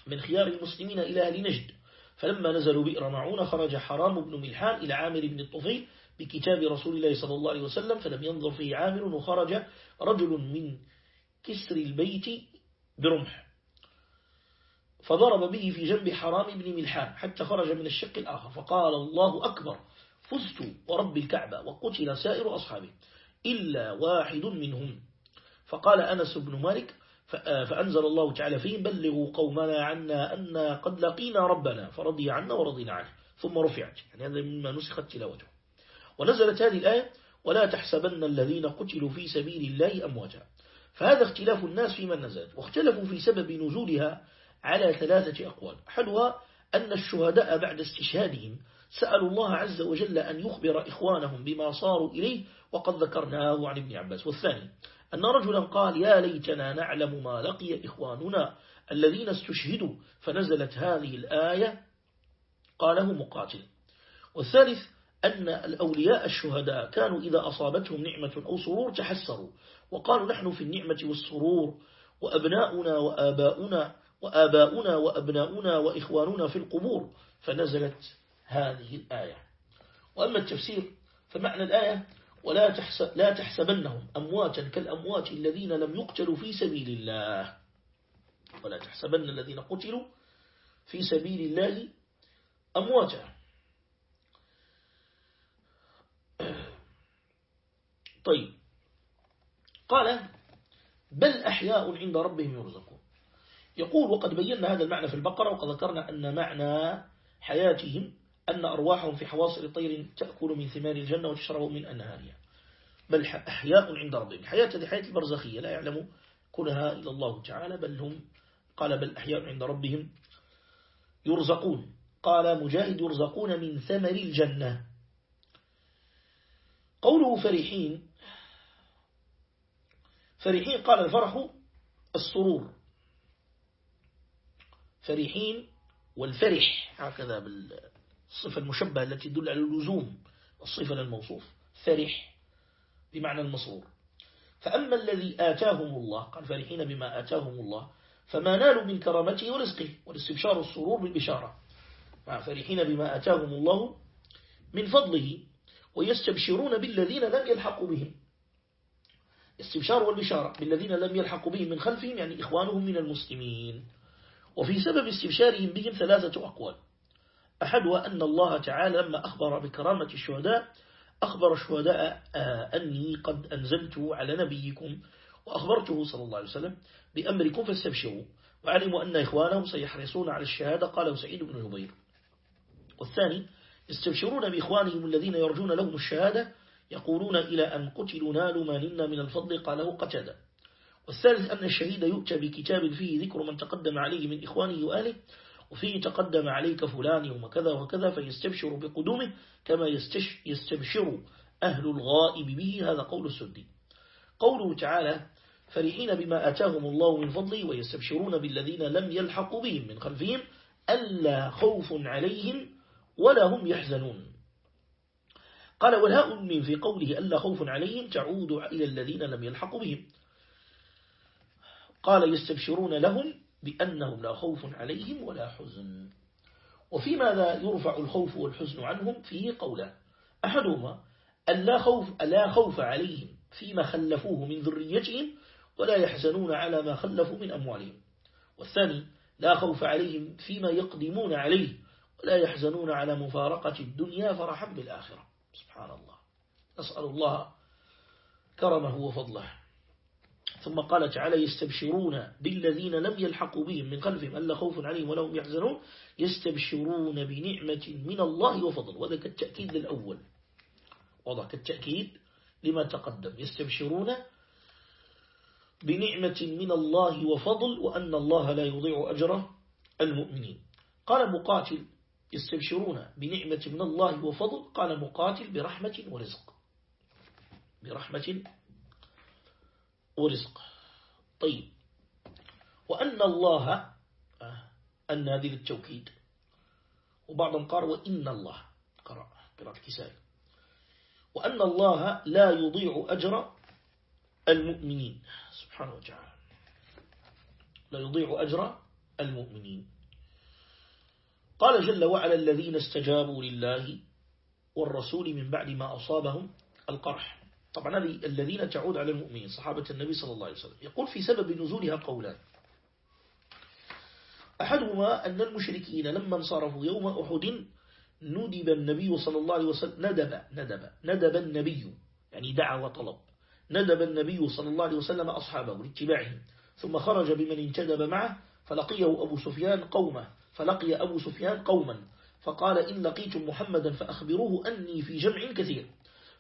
من خيار المسلمين إلى أهل نجد. فلما نزلوا بئر معونة خرج حرام بن ملحان إلى عامر بن الطفيل بكتاب رسول الله صلى الله عليه وسلم فلم ينظر فيه عامر وخرج رجل من كسر البيت برمح. فضرب به في جنب حرام بن ملحان حتى خرج من الشق الآخر. فقال الله أكبر فزت ورب الكعبة وقتل سائر أصحابه إلا واحد منهم. فقال أنس بن مالك فأنزل الله تعالى فيهم بلغوا قومنا عنا أن قد لقينا ربنا فرضي عنا ورضينا عنه. ثم رفعت. يعني هذا مما نسخت تلاوته. ونزلت هذه الآية ولا تحسبن الذين قتلوا في سبيل الله أمواتا. فهذا اختلاف الناس في من نزلت. واختلفوا في سبب نزولها على ثلاثة أقوال. أحدها أن الشهداء بعد استشهادهم سألوا الله عز وجل أن يخبر إخوانهم بما صاروا إليه وقد ذكرناه عن ابن عباس. والثاني أن رجلا قال يا ليتنا نعلم ما لقي إخواننا الذين استشهدوا. فنزلت هذه الآية قاله مقاتل. والثالث أن الأولياء الشهداء كانوا إذا أصابتهم نعمة أو سرور تحسروا. وقالوا نحن في النعمة والسرور وأبناؤنا وآباؤنا وآباؤنا وأبناؤنا وإخواننا في القبور. فنزلت هذه الآية. وأما التفسير فمعنى الآية ولا تحسب لا تحسبنهم أمواتا كالأموات الذين لم يقتلوا في سبيل الله. ولا تحسبن الذين قتلوا في سبيل الله أمواتا طيب. قال بل أحياء عند ربهم يرزقون. يقول وقد بينا هذا المعنى في البقرة وقد ذكرنا أن معنى حياتهم أن أرواحهم في حواصل طير تأكل من ثمار الجنة وتشرب من أنهارها. بل أحياء عند ربهم. حياة هذه حياة البرزخية لا يعلم كلها إلا الله تعالى. بل هم قال بل أحياء عند ربهم يرزقون. قال مجاهد يرزقون من ثمر الجنة. قوله فرحين فرحين قال الفرح السرور. فرحين والفرح هكذا بالصفة المشبهة التي تدل على اللزوم الصفة للموصوف فرح بمعنى المسرور فأما الذي آتاهم الله قال فرحين بما آتاهم الله فما نالوا من كرامته ورزقه والاستبشار السرور بالبشارة. مع فرحين بما آتاهم الله من فضله ويستبشرون بالذين لم يلحقوا بهم. استبشار والبشارة بالذين لم يلحقوا بهم من خلفهم يعني إخوانهم من المسلمين. وفي سبب استبشارهم بهم ثلاثة أقوال. أحدها أن الله تعالى لما أخبر بكرامة الشهداء أخبر الشهداء آه، أني قد أنزلت على نبيكم وأخبرته صلى الله عليه وسلم بأمركم فاستبشروا. وعلموا أن إخوانهم سيحرصون على الشهادة قاله سعيد بن جبير. والثاني يستبشرون بإخوانهم الذين يرجون لهم الشهادة يقولون إلى أن قتلوا نالوا ما نلنا من الفضل قاله قتادة. والثالث أن الشهيد يؤتى بكتاب فيه ذكر من تقدم عليه من إخوانه وآله وفيه تقدم عليك فلان يوم كذا وكذا فيستبشر بقدومه كما يستبشر أهل الغائب به. هذا قول السدي قوله تعالى فرحين بما أتاهم الله من فضله ويستبشرون بالذين لم يلحقوا بهم من خلفهم ألا خوف عليهم ولا هم يحزنون. قال والهاء من في قوله ألا خوف عليهم تعود إلى الذين لم يلحقوا بهم. قال يستبشرون لهم بأنهم لا خوف عليهم ولا حزن. وفي ماذا يرفع الخوف والحزن عنهم فيه قولا أحدهما ألا خوف, ألا خوف عليهم فيما خلفوه من ذريتهم ولا يحزنون على ما خلفوا من أموالهم. والثاني لا خوف عليهم فيما يقدمون عليه ولا يحزنون على مفارقة الدنيا فرحا بالآخرة. سبحان الله. نسأل الله كرمه وفضله. ثم قال تعالى يستبشرون بالذين لم يلحقوا بهم من خلفهم ألا خوف عليهم ولا هم يحزنون. يستبشرون بنعمة من الله وفضل. وذلك التأكيد للأول. وضع كالتأكيد لما تقدم. يستبشرون بنعمة من الله وفضل وأن الله لا يضيع أجر المؤمنين. قال مقاتل يستبشرون بنعمة من الله وفضل. قال مقاتل برحمة ورزق. برحمة ورزق. طيب. وأن الله آه، أن هذه للتوكيد. وبعضهم قال وإن الله. قرأ قراءة كسائي وأن الله لا يضيع أجر المؤمنين. سبحانه وتعالى. لا يضيع أجر المؤمنين. قال جل وعلا الذين استجابوا لله والرسول من بعد ما أصابهم القرح. طبعا هذه الذين تعود على المؤمنين صحابة النبي صلى الله عليه وسلم. يقول في سبب نزولها قولان. أحدهما أن المشركين لما انصرفوا يوم أحد ندب النبي صلى الله عليه وسلم ندب ندب ندب النبي يعني دعا وطلب. ندب النبي صلى الله عليه وسلم أصحابه لاتباعهم ثم خرج بمن انتدب معه فلقيه أبو سفيان قومه فلقي أبو سفيان قوما فقال إن لقيتم محمدا فأخبروه أني في جمع كثير.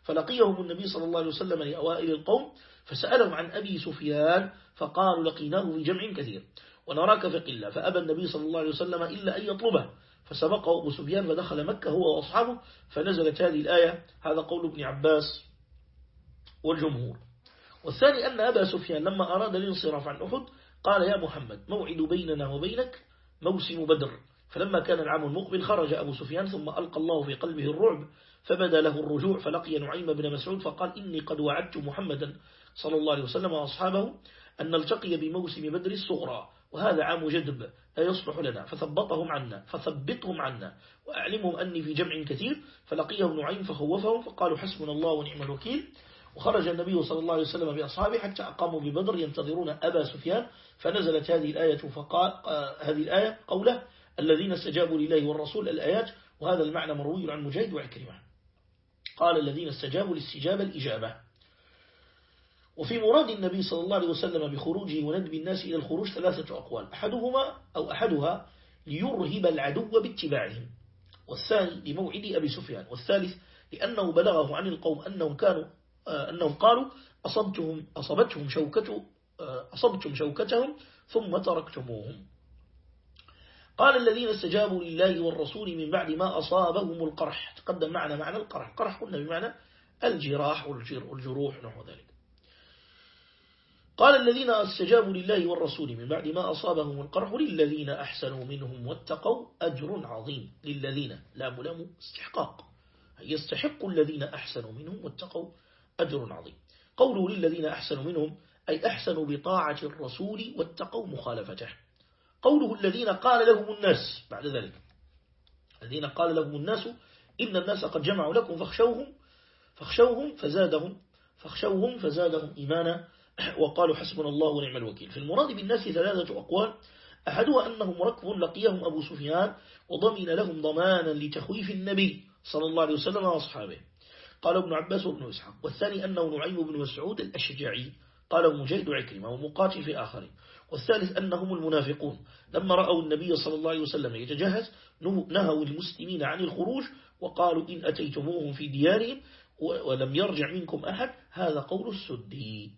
فلقيهم النبي صلى الله عليه وسلم لأوائل القوم فسألهم عن أبي سفيان فقالوا لقيناه في جمع كثير. ونراك في قلة فأبى النبي صلى الله عليه وسلم إلا أن يطلبه. فسبقه أبو سفيان فدخل مكة هو وأصحابه فنزلت هذه الآية هذا قول ابن عباس والجمهور. والثاني أن أبا سفيان لما أراد الانصراف عن أحد قال يا محمد موعد بيننا وبينك موسم بدر. فلما كان العام المقبل خرج أبو سفيان ثم ألقى الله في قلبه الرعب فبدا له الرجوع فلقي نعيم بن مسعود فقال إني قد وعدت محمدا صلى الله عليه وسلم وأصحابه أن نلتقي بموسم بدر الصغرى وهذا عام جدب لا يصلح لنا فثبطهم عنا فثبتهم عنا وأعلمهم أني في جمع كثير. فلقيهم نعيم فخوفهم فقالوا حسبنا الله ونعم الوكيل. وخرج النبي صلى الله عليه وسلم بأصحابه حتى أقاموا ببدر ينتظرون أبا سفيان فنزلت هذه الآية فقال هذه الآية قوله الذين استجابوا لله والرسول الآيات وهذا المعنى مروي عن مجاهد وعكرمة. قال الذين استجابوا للاستجابة الإجابة. وفي مراد النبي صلى الله عليه وسلم بخروجه وندب الناس إلى الخروج ثلاثة أقوال. أحدهما أو أحدها ليرهب العدو باتباعهم. والثاني لموعد أبي سفيان. والثالث لأنه بلغه عن القوم أنهم كانوا آه، أنهم قالوا أصبتهم أصبتهم شوكة آه، أصبتم شوكتهم ثم تركتموهم. قال الذين استجابوا لله والرسول من بعد ما أصابهم القرح. تقدم معنا معنى القرح. القرح قلنا بمعنى الجراح والجروح نحو ذلك. قال الذين استجابوا لله والرسول من بعد ما أصابهم القرح للذين أحسنوا منهم واتقوا أجر عظيم. للذين لا ملام استحقاق. يستحق الذين أحسنوا منهم واتقوا أجر عظيم. قوله للذين أحسنوا منهم أي أحسنوا بطاعة الرسول واتقوا مخالفته. قوله الذين قال لهم الناس بعد ذلك. الذين قال لهم الناس إن الناس قد جمعوا لكم فاخشوهم فاخشوهم فزادهم فاخشوهم فزادهم إيمانا وقالوا حسبنا الله ونعم الوكيل. في المراد بالناس ثلاثة أقوال. أحدها أنهم ركب لقيهم أبو سفيان وضمن لهم ضمانا لتخويف النبي صلى الله عليه وسلم وأصحابه. قال ابن عباس وابن إسحاق. والثاني أنه نعيم بن مسعود الأشجعي. قال مجيد عكرمة ومقاتل في آخرين. والثالث أنهم المنافقون. لما رأوا النبي صلى الله عليه وسلم يتجهز نهوا المسلمين عن الخروج وقالوا إن أتيتموهم في ديارهم ولم يرجع منكم أحد. هذا قول السدي.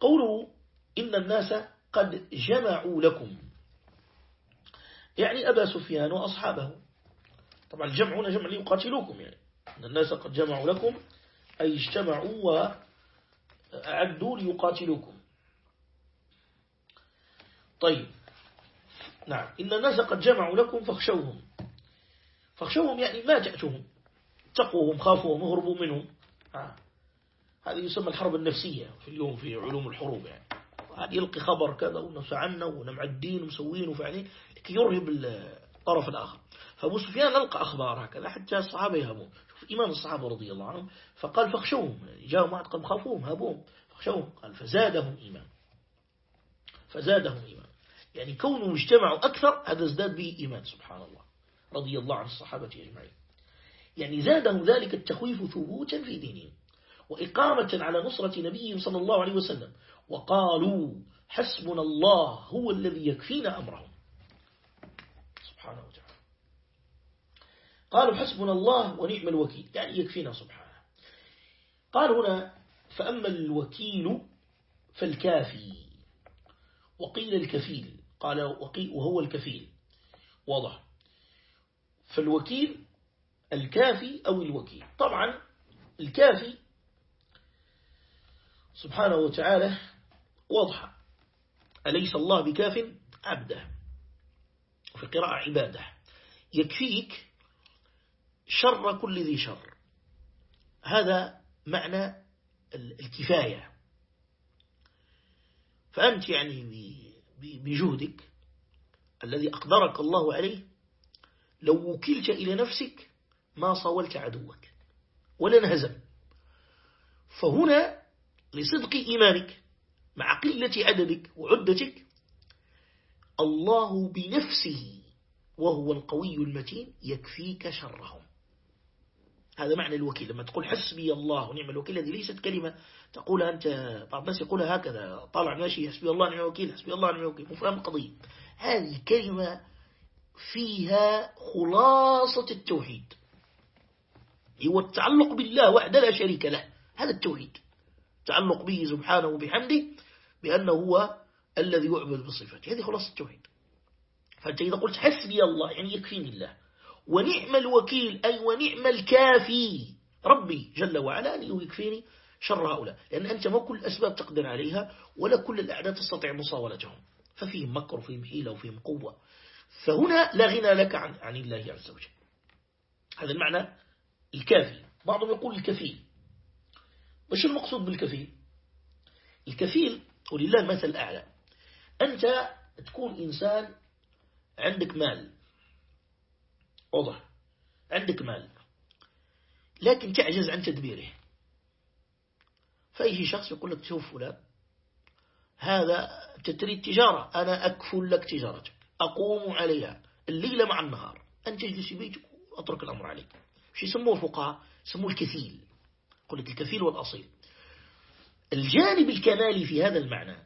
قوله إن الناس قد جمعوا لكم. يعني أبا سفيان وأصحابه. طبعا الجمع هنا جمع ليقاتلوكم يعني. إن الناس قد جمعوا لكم أي اجتمعوا وأعدوا ليقاتلوكم. طيب. نعم. إن الناس قد جمعوا لكم فاخشوهم. فاخشوهم يعني ما تأتوهم تقوهم خافوهم اهربوا منهم. آه. هذه يسمى الحرب النفسية في اليوم في علوم الحروب يعني. هذا يلقي خبر كذا ونفعنا ونمعدين ومسوين وفعلين لكي يرهب الطرف الآخر. فأبو سفيان ألقى أخبار هكذا حتى الصحابة يهبون إيمان الصحابة رضي الله عنهم فقال فاخشوهم جاءوا معد قد خافوهم هابوهم. فاخشوهم قال فزادهم إيمان. فزادهم إيمان. يعني كونهم اجتمعوا أكثر هذا ازداد به إيمان سبحان الله رضي الله عن الصحابة أجمعين. يعني زادهم ذلك التخويف ثبوتا في دينهم وإقامة على نصرة نبيهم صلى الله عليه وسلم. وقالوا حسبنا الله هو الذي يكفينا أمرهم سبحانه وتعالى قالوا حسبنا الله ونعم الوكيل. يعني يكفينا سبحانه. قال هنا فأما الوكيل فالكافي. وقيل الكفيل. قال وهو الكفيل. واضح. فالوكيل الكافي أو الوكيل. طبعا الكافي سبحانه وتعالى واضحة أليس الله بكاف؟ عبده. في قراءة عباده. يكفيك شر كل ذي شر. هذا معنى الكفاية. فأنت يعني بجهدك الذي أقدرك الله عليه لو وكلت إلى نفسك ما صولت عدوك ولا انهزم فهنا لصدق إيمانك مع قلة عددك وعدتك الله بنفسه وهو القوي المتين يكفيك شرهم. هذا معنى الوكيل. لما تقول حسبي الله ونعم الوكيل هذه ليست كلمة تقولها أنت بعض الناس يقولها هكذا طالع ماشي حسبي الله نعم الوكيل حسبي الله نعم الوكيل مفهوم القضية هذه كلمة فيها خلاصة التوحيد. هو التعلق بالله وحده لا شريك له هذا التوحيد. تعلق به سبحانه وبحمده بأنه هو الذي يعبد بصفته. هذه خلاصة التوحيد. فأنت إذا قلت حسبي الله يعني يكفيني الله. ونعم الوكيل أي ونعم الكافي. ربي جل وعلا أنه يكفيني شر هؤلاء. لأن أنت ما كل الأسباب تقدر عليها ولا كل الأعداء تستطيع مصاولتهم. ففيهم مكر وفيهم حيلة وفيهم قوة. فهنا لا غنى لك عن, عن الله عز وجل. هذا المعنى الكافي. بعضهم يقول الكفيل. وش المقصود بالكفيل؟ الكفيل ولله المثل الأعلى. أنت تكون إنسان عندك مال. واضح عندك مال. لكن تعجز عن تدبيره. فيجي شخص يقول لك شوف فلان هذا تريد تجارة أنا أكفل لك تجارتك. أقوم عليها. الليلة مع النهار. أنت تجلس في بيتك وأترك الأمر عليك. شو يسموه الفقهاء؟ يسموه الكفيل. يقول لك الكفيل والأصيل. الجانب الكمالي في هذا المعنى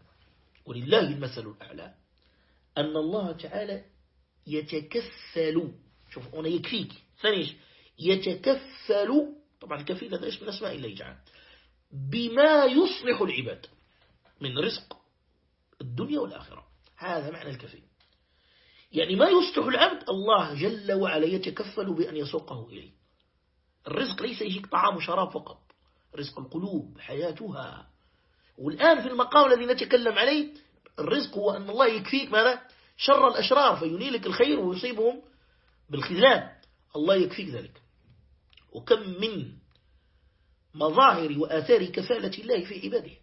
ولله المثل الأعلى أن الله تعالى يتكفل شوف هنا يكفيك. ثاني يتكفل طبعا الكفيل هذا اسم من أسماء الله تعالى بما يصلح العباد من رزق الدنيا والآخرة. هذا معنى الكفيل. يعني ما يصلح العبد الله جل وعلا يتكفل بأن يسوقه إليه. الرزق ليس يجيك طعام وشراب فقط. رزق القلوب حياتها. والآن في المقام الذي نتكلم عليه الرزق هو أن الله يكفيك ماذا؟ شر الأشرار فينيلك الخير ويصيبهم بالخذلان الله يكفيك ذلك. وكم من مظاهر وآثار كفالة الله في عباده.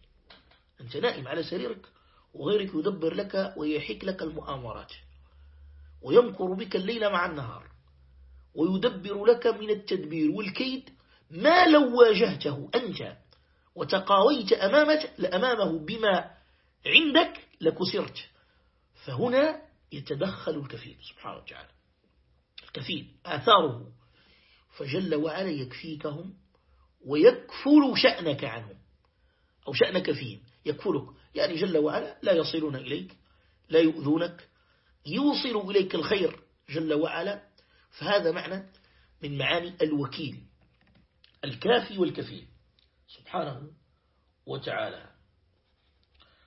أنت نائم على سريرك وغيرك يدبر لك ويحك لك المؤامرات. ويمكر بك الليل مع النهار. ويدبر لك من التدبير والكيد ما لو واجهته أنت وتقاويت أمامك لأمامه بما عندك لكسرت. فهنا يتدخل الكفيل سبحانه وتعالى. الكفيل آثاره. فجل وعلا يكفيكهم ويكفل شأنك عنهم أو شأنك فيهم يكفلك. يعني جل وعلا لا يصلون إليك لا يؤذونك يوصل إليك الخير جل وعلا. فهذا معنى من معاني الوكيل الكافي والكفيل. سبحانه وتعالى.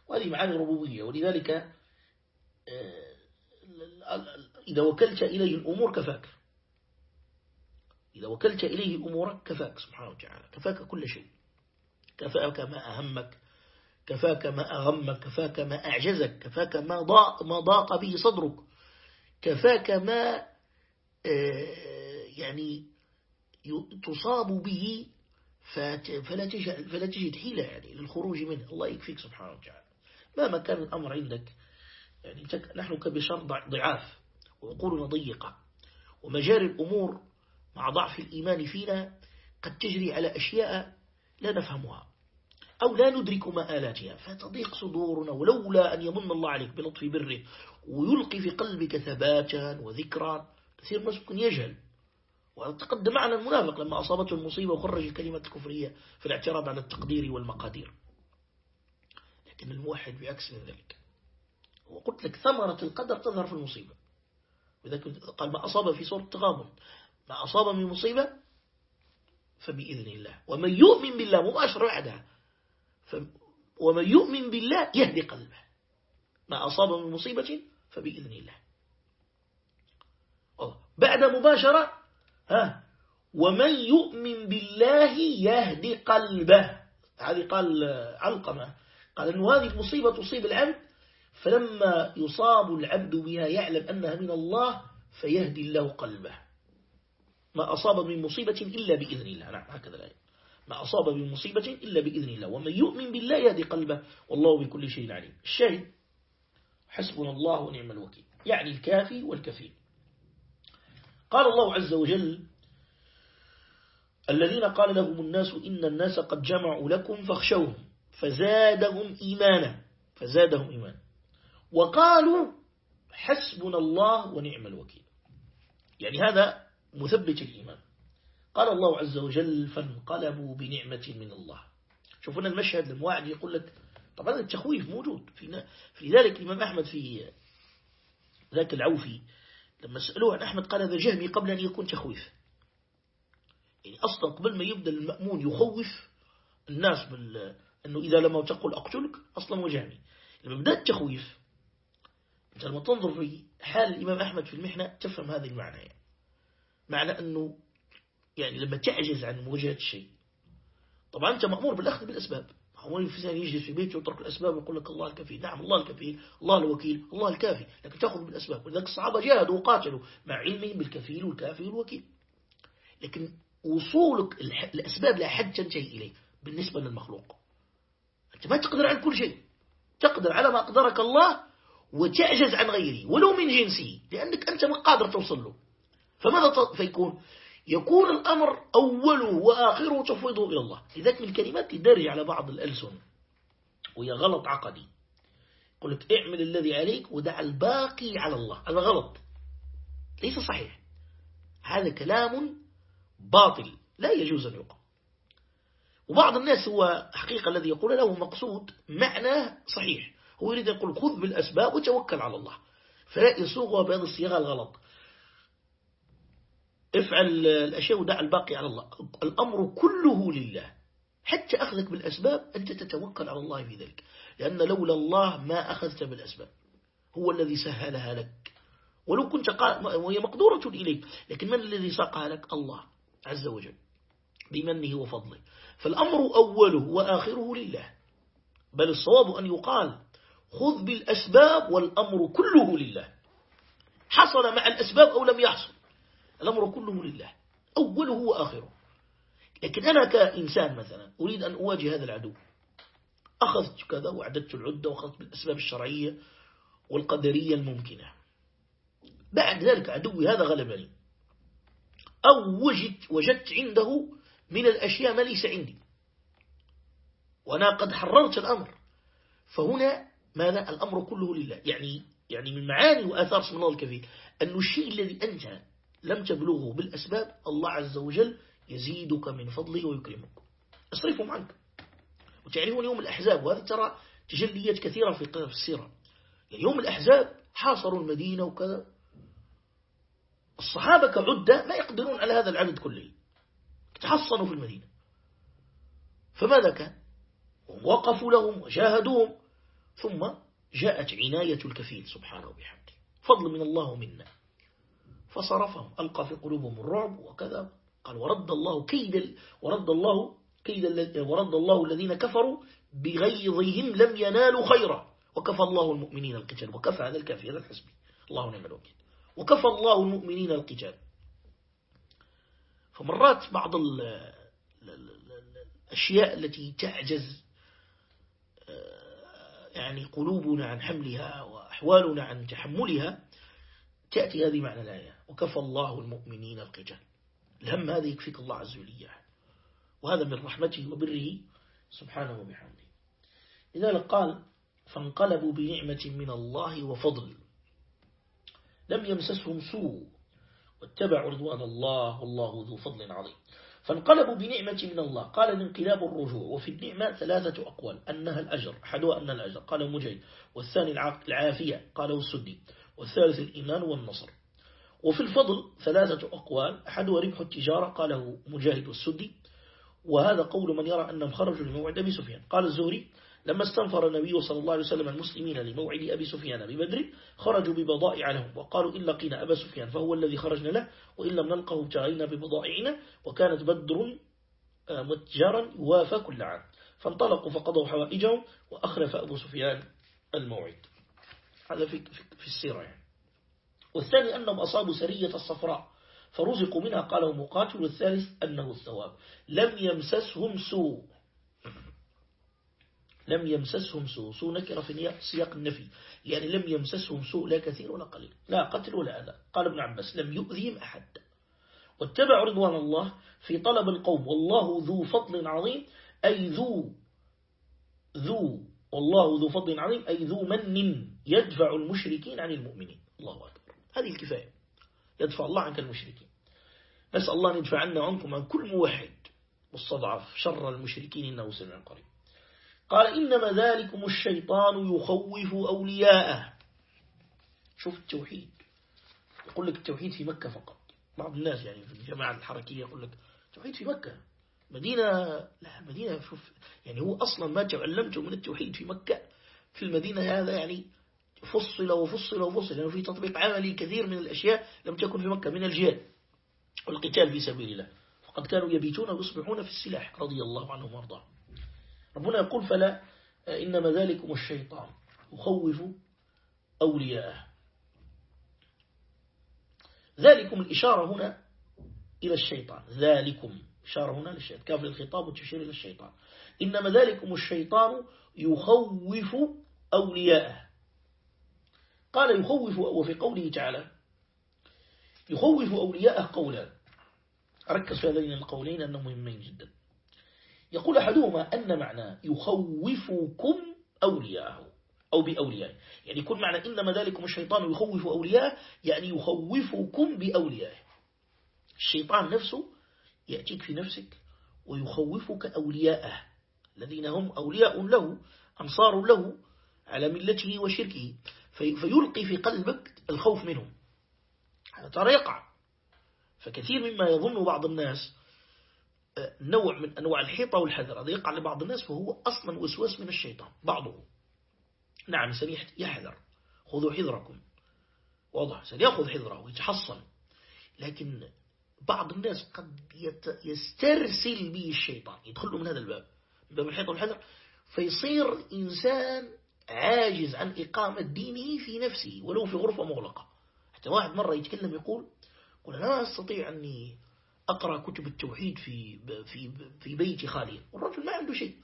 وهذه معاني ربوبية ولذلك آه، إذا وكلت إليه الأمور كفاك. إذا وكلت إليه أمورك كفاك سبحانه وتعالى. كفاك كل شيء. كفاك ما أهمك. كفاك ما أغمك. كفاك ما أعجزك. كفاك ما ضاق, ما ضاق به صدرك. كفاك ما آه، يعني تصاب به فلا تجد, فلا تجد حيلة يعني للخروج منه. الله يكفيك سبحانه وتعالى. مهما كان الأمر عندك يعني نحن كبشر ضعاف. وعقولنا ضيقة ومجاري الأمور مع ضعف الإيمان فينا قد تجري على أشياء لا نفهمها أو لا ندرك مآلاتها فتضيق صدورنا ولولا أن يمن الله عليك بلطف بره ويلقي في قلبك ثباتا وذكرا. كثير من ممكن يجهل. وتقدم معنا المنافق لما أصابته المصيبة وخرج الكلمة الكفرية في الاعتراض على التقدير والمقادير. لكن الموحد بعكس من ذلك. وقلت لك ثمرة القدر تظهر في المصيبة. قال ما أصاب في صورة تغابن ما أصاب من مصيبة فبإذن الله. ومن يؤمن بالله مباشرة بعدها. ومن يؤمن بالله يهدي قلبه. ما أصاب من مصيبة فبإذن الله. بعد مباشرة ها ومن يؤمن بالله يهدي قلبه. هذه قال علقمة. قال أن هذه المصيبة تصيب العبد فلما يصاب العبد بها يعلم أنها من الله فيهدي الله قلبه. ما أصاب من مصيبة إلا بإذن الله. نعم هكذا الآية. ما أصاب من مصيبة إلا بإذن الله. ومن يؤمن بالله يهدي قلبه. والله بكل شيء عليم. الشاهد حسبنا الله ونعم الوكيل. يعني الكافي والكفيل. قال الله عز وجل الذين قال لهم الناس إن الناس قد جمعوا لكم فاخشوهم. فزادهم إيمانا. فزادهم إيمانا. وقالوا حسبنا الله ونعم الوكيل. يعني هذا مثبت الإيمان. قال الله عز وجل فانقلبوا بنعمة من الله. شوفونا المشهد المواعد يقول لك طبعا التخويف موجود. في ذلك الإمام أحمد في ذاك العوفي لما سألوه عن أحمد قال هذا جهمي قبل أن يكون تخويف. يعني أصلا قبل ما يبدأ المأمون يخوف الناس بال... أنه إذا لم تقل أقتلك أصلا وجهمي لما بدأ التخويف أنت لما تنظر في حال الإمام أحمد في المحنة تفهم هذه المعنى يعني. معنى أنه يعني لما تعجز عن مواجهة الشيء. طبعا أنت مأمور بالأخذ بالأسباب. هو الإنسان يجلس في بيته ويترك الأسباب ويقول لك الله الكفيل. نعم الله الكفيل الله الوكيل الله الكافي. لكن تأخذ بالأسباب. ولذلك الصحابة جاهدوا وقاتلوا مع علمهم بالكفيل والكافي والوكيل. لكن وصولك الأسباب لا حد تنتهي إليه بالنسبة للمخلوق. أنت ما تقدر على كل شيء. تقدر على ما أقدرك الله وتعجز عن غيره ولو من جنسه لأنك أنت ما قادر توصل له. فماذا فيكون؟ يكون الأمر أوله وآخره تفويضه إلى الله. لذلك من الكلمات تدرج على بعض الألسن وهي غلط عقدي. يقول لك اعمل الذي عليك ودع الباقي على الله. هذا غلط. ليس صحيح. هذا كلام باطل. لا يجوز أن يقع وبعض الناس هو حقيقة الذي يقول له مقصود معناه صحيح. هو يريد يقول خذ بالأسباب وتوكل على الله. فلأ يسوغها بهذه الصيغة الغلط افعل الأشياء ودع الباقي على الله. الأمر كله لله. حتى أخذك بالأسباب أنت تتوكل على الله في ذلك. لأن لولا الله ما أخذت بالأسباب. هو الذي سهلها لك. ولو كنت وهي مقدورة إليك. لكن من الذي ساقها لك؟ الله عز وجل. بمنه وفضله. فالأمر أوله وآخره لله. بل الصواب أن يقال خذ بالأسباب والأمر كله لله. حصل مع الأسباب أو لم يحصل الأمر كله لله أوله وآخره. لكن أنا كإنسان مثلا أريد أن أواجه هذا العدو. أخذت كذا وعددت العدة وأخذت بالأسباب الشرعية والقدرية الممكنة. بعد ذلك عدوي هذا غلبني أو وجدت, وجدت عنده من الأشياء ما ليس عندي. وأنا قد حررت الأمر. فهنا ماذا؟ الأمر كله لله. يعني يعني من معاني وآثار اسم الله الكفيل أن الشيء الذي أنت لم تبلغه بالأسباب الله عز وجل يزيدك من فضله ويكرمك. اصرفهم عنك وتعرفون يوم الأحزاب وهذا ترى تجليات كثيرة في السيرة. يعني يوم الأحزاب حاصروا المدينة وكذا الصحابة كعدة ما يقدرون على هذا العدد كله. تحصنوا في المدينة. فماذا كان؟ وقفوا لهم وجاهدوهم. ثم جاءت عناية الكفيل سبحانه وبحمده. فضل من الله منا. فصرفهم ألقى في قلوبهم الرعب وكذا. قال ورد الله كيد ورد الله كيد ورد الله الذين كفروا بغيظهم لم ينالوا خيرا. وكفى الله المؤمنين القتال وكفى هذا الكافي هذا الحسبي الله نعم الوكيل. وكفى الله المؤمنين القتال. فمرات بعض الأشياء التي تعجز يعني قلوبنا عن حملها وأحوالنا عن تحملها تأتي هذه معنى الآية. وكفى الله المؤمنين القتال. الهم هذا يكفيك الله عز وجل وهذا من رحمته وبره سبحانه وبحمده. لذلك قال فانقلبوا بنعمة من الله وفضل. لم يمسسهم سوء. واتبعوا رضوان الله والله ذو فضل عظيم. فانقلبوا بنعمة من الله. قال الانقلاب الرجوع. وفي النعمة ثلاثة أقوال. أنها الأجر. حدوى أن الأجر. قال مجيد والثاني العافية. قاله السدي والثالث الإيمان والنصر. وفي الفضل ثلاثة أقوال. أحدها ربح التجارة. قاله مجاهد والسدي وهذا قول من يرى أنهم خرجوا لموعد أبي سفيان. قال الزهري. لما استنفر النبي صلى الله عليه وسلم المسلمين لموعد أبي سفيان ببدر خرجوا ببضائع لهم وقالوا إن لقينا أبا سفيان فهو الذي خرجنا له وإن لم نلقه ابتغينا ببضائعنا وكانت بدر آه، متجارا يوافى كل عام. فانطلقوا فقضوا حوائجهم وأخلف أبو سفيان الموعد. هذا في, في السيرة يعني. والثاني أنهم أصابوا سرية الصفراء فرزقوا منها قاله مقاتل والثالث أنه الثواب. لم يمسسهم سوء. لم يمسسهم سوء سوء نكر في سياق النفي. يعني لم يمسسهم سوء لا كثير ولا قليل. لا قتل ولا أذى. قال ابن عباس لم يؤذيهم أحد. واتبعوا رضوان الله في طلب القوم. والله ذو فضل عظيم أي ذو ذو والله ذو فضل عظيم أي ذو من يدفع المشركين عن المؤمنين. الله أكبر. هذه الكفاية. يدفع الله عنك المشركين. نسأل الله أن يدفع عنا عنكم عن كل موحد. والصدعف شر المشركين إنه سمع قريب. قال إنما ذلكم الشيطان يخوف أولياءه. شوف التوحيد. يقول لك التوحيد في مكة فقط. بعض الناس يعني في الجماعة الحركية يقول لك التوحيد في مكة. مدينة لا مدينة شوف يعني هو أصلا ما تعلمته من التوحيد في مكة. في المدينة هذا يعني فصل وفصل وفصل. لأنه في تطبيق عملي كثير من الأشياء لم تكن في مكة من الجهاد والقتال في سبيل الله. فقد كانوا يبيتون ويصبحون في السلاح رضي الله عنهم وأرضاهم. ربنا يقول فلا إنما ذلكم الشيطان يخوف أولياءه. ذلكم الإشارة هنا إلى الشيطان. ذلكم إشارة هنا للشيطان. كاف للخطاب وتشير إلى الشيطان. إنما ذلكم الشيطان يخوف أولياءه. قال يخوف وفي قوله تعالى يخوف أولياءه قولا. أركز في هذين القولين أنهم مهمين جدا. يقول أحدهما أن معنى يخوفكم أولياءه أو بأوليائه. يعني يكون معنى إنما ذلكم الشيطان يخوف أولياءه يعني يخوفكم بأوليائه. الشيطان نفسه يأتيك في نفسك ويخوفك أولياءه. الذين هم أولياء له أنصار له على ملته وشركه. فيلقي في قلبك الخوف منهم. هذا ترى يقع. فكثير مما يظن بعض الناس نوع من أنواع الحيطة والحذر. هذا يقع لبعض الناس فهو أصلا وسواس من الشيطان بعضه. نعم سنيح يحذر. خذوا حذركم. واضح سيأخذ حذره ويتحصن لكن بعض الناس قد يسترسل به الشيطان يدخل من هذا الباب من باب الحيطة والحذر. فيصير إنسان عاجز عن إقامة دينه في نفسه ولو في غرفة مغلقة. حتى واحد مرة يتكلم يقول قل أنا أستطيع أني أقرأ كتب التوحيد في في في بيت خالي. والرجل ما عنده شيء.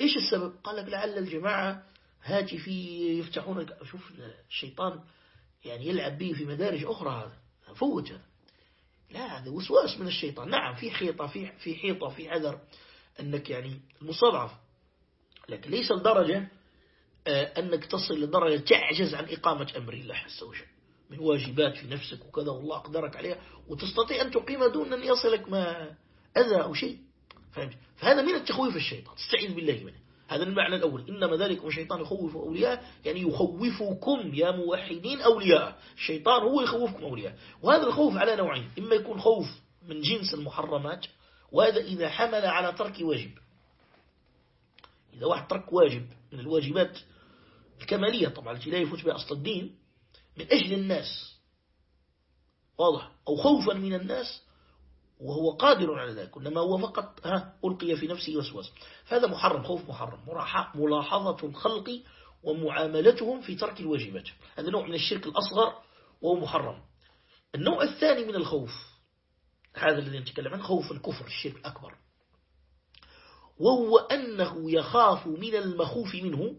إيش السبب؟ قال لك لعل الجماعة هاتفي يفتحون شوف الشيطان يعني يلعب به في مدارج أخرى هذا. لا هذا وسواس من الشيطان. نعم في حيطة في في حيطة في عذر أنك يعني مستضعف. لكن ليس الدرجة آه، أنك تصل لدرجة تعجز عن إقامة أمر الله عز وجل. من واجبات في نفسك وكذا والله أقدرك عليها وتستطيع أن تقيم دون أن يصلك ما أذى أو شيء. فهمت؟ فهذا من التخويف الشيطان تستعيذ بالله منه. هذا المعنى الأول. إنما ذلك الشيطان يخوف أولياء يعني يخوفكم يا موحدين أولياء الشيطان هو يخوفكم أولياء وهذا الخوف على نوعين إما يكون خوف من جنس المحرمات وهذا إذا حمل على ترك واجب. إذا واحد ترك واجب من الواجبات الكمالية طبعا التي لا يفوت بها أصل الدين من أجل الناس. واضح؟ أو خوفا من الناس وهو قادر على ذلك إنما هو فقط ها ألقي في نفسه وسوس فهذا محرم خوف محرم. ملاحظة الخلق ومعاملتهم في ترك الواجبات. هذا نوع من الشرك الأصغر وهو محرم. النوع الثاني من الخوف هذا الذي نتكلم عنه خوف الكفر الشرك الأكبر. وهو أنه يخاف من المخوف منه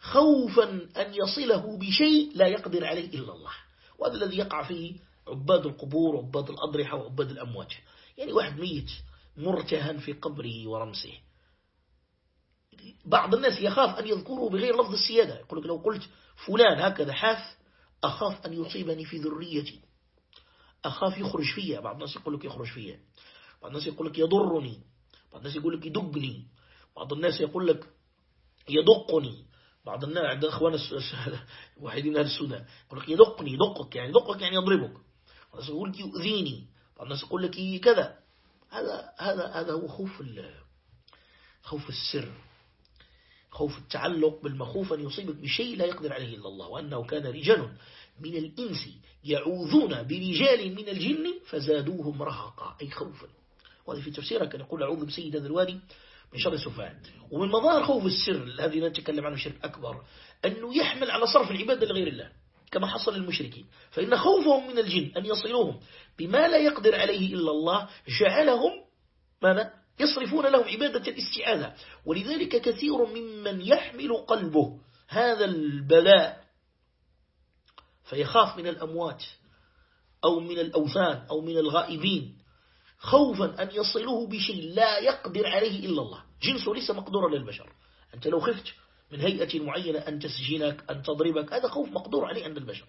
خوفا أن يصله بشيء لا يقدر عليه إلا الله. وهذا الذي يقع فيه عباد القبور وعباد الأضرحة وعباد الأموات. يعني واحد ميت مرتهن في قبره ورمسه. بعض الناس يخاف أن يذكره بغير لفظ السيادة. يقول لك لو قلت فلان هكذا حاف أخاف أن يصيبني في ذريتي. أخاف يخرج فيها بعض الناس يقول لك يخرج فيها بعض الناس يقول لك يضرني. بعض الناس يقول لك يدقني. بعض الناس يقول لك يدقني. بعض الناس عند أخوان واحدين أهل السودان يقول لك يدقني يدقك يعني يدقك يعني يضربك. الناس يقول لك يؤذيني. بعض الناس يقول لك كذا. هذا هذا هذا هو خوف خوف السر. خوف التعلق بالمخوف أن يصيبك بشيء لا يقدر عليه إلا الله وأنه كان رجال من الإنس يعوذون برجال من الجن فزادوهم رهقا أي خوفا. وهذا في تفسيرها كان يقول أعوذ بسيد الذرواني من شر السفهاء. ومن مظاهر خوف السر الذي نتكلم عنه شرك أكبر أنه يحمل على صرف العبادة لغير الله كما حصل للمشركين. فإن خوفهم من الجن أن يصلوهم بما لا يقدر عليه إلا الله جعلهم ماذا؟ يصرفون لهم عبادة الاستعاذة. ولذلك كثير ممن يحمل قلبه هذا البلاء فيخاف من الأموات أو من الأوثان أو من الغائبين. خوفا أن يصلوه بشيء لا يقدر عليه إلا الله. جنسه ليس مقدورا للبشر. أنت لو خفت من هيئة معينة أن تسجنك أن تضربك هذا خوف مقدور عليه عند البشر.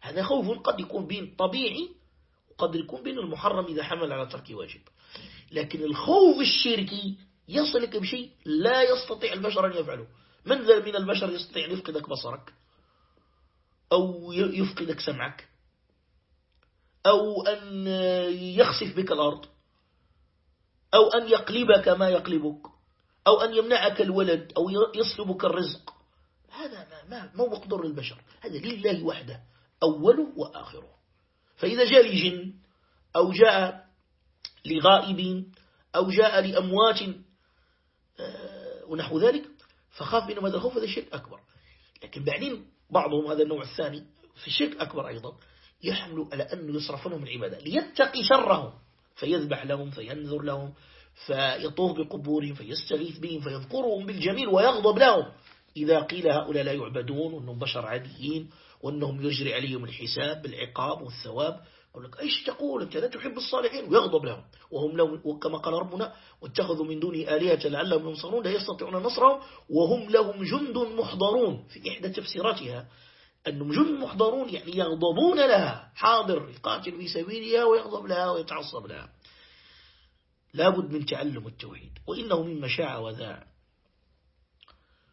هذا خوف قد يكون بين طبيعي وقد يكون بين المحرم إذا حمل على ترك واجب. لكن الخوف الشركي يصلك بشيء لا يستطيع البشر أن يفعله. من ذا من البشر يستطيع أن يفقدك بصرك أو يفقدك سمعك؟ أو أن يخسف بك الأرض. أو أن يقلبك ما يقلبك. أو أن يمنعك الولد أو يسلبك الرزق. هذا ما ما مقدور للبشر. هذا لله وحده أوله وآخره. فإذا جاء لجن أو جاء لغائب أو جاء لأموات آه، ونحو ذلك فخاف منهم هذا الخوف هذا الشرك أكبر. لكن بعدين بعضهم هذا النوع الثاني في الشرك أكبر أيضا يحمل على أنه يصرف لهم العبادة ليتقي شرهم فيذبح لهم فينذر لهم فيطوف بقبورهم فيستغيث بهم فيذكرهم بالجميل ويغضب لهم. إذا قيل هؤلاء لا يعبدون وأنهم بشر عاديين وأنهم يجري عليهم الحساب بالعقاب والثواب يقول لك إيش تقول أنت؟ لا تحب الصالحين ويغضب لهم. وهم لهم وكما قال ربنا واتخذوا من دون آلهة لعلهم ينصرون لا يستطيعون نصرهم وهم لهم جند محضرون في إحدى تفسيراتها. جند محضرون يعني يغضبون لها حاضر يقاتل في سبيلها ويغضب لها ويتعصب لها. لابد من تعلم التوحيد. وإنه مما شاع وذاع.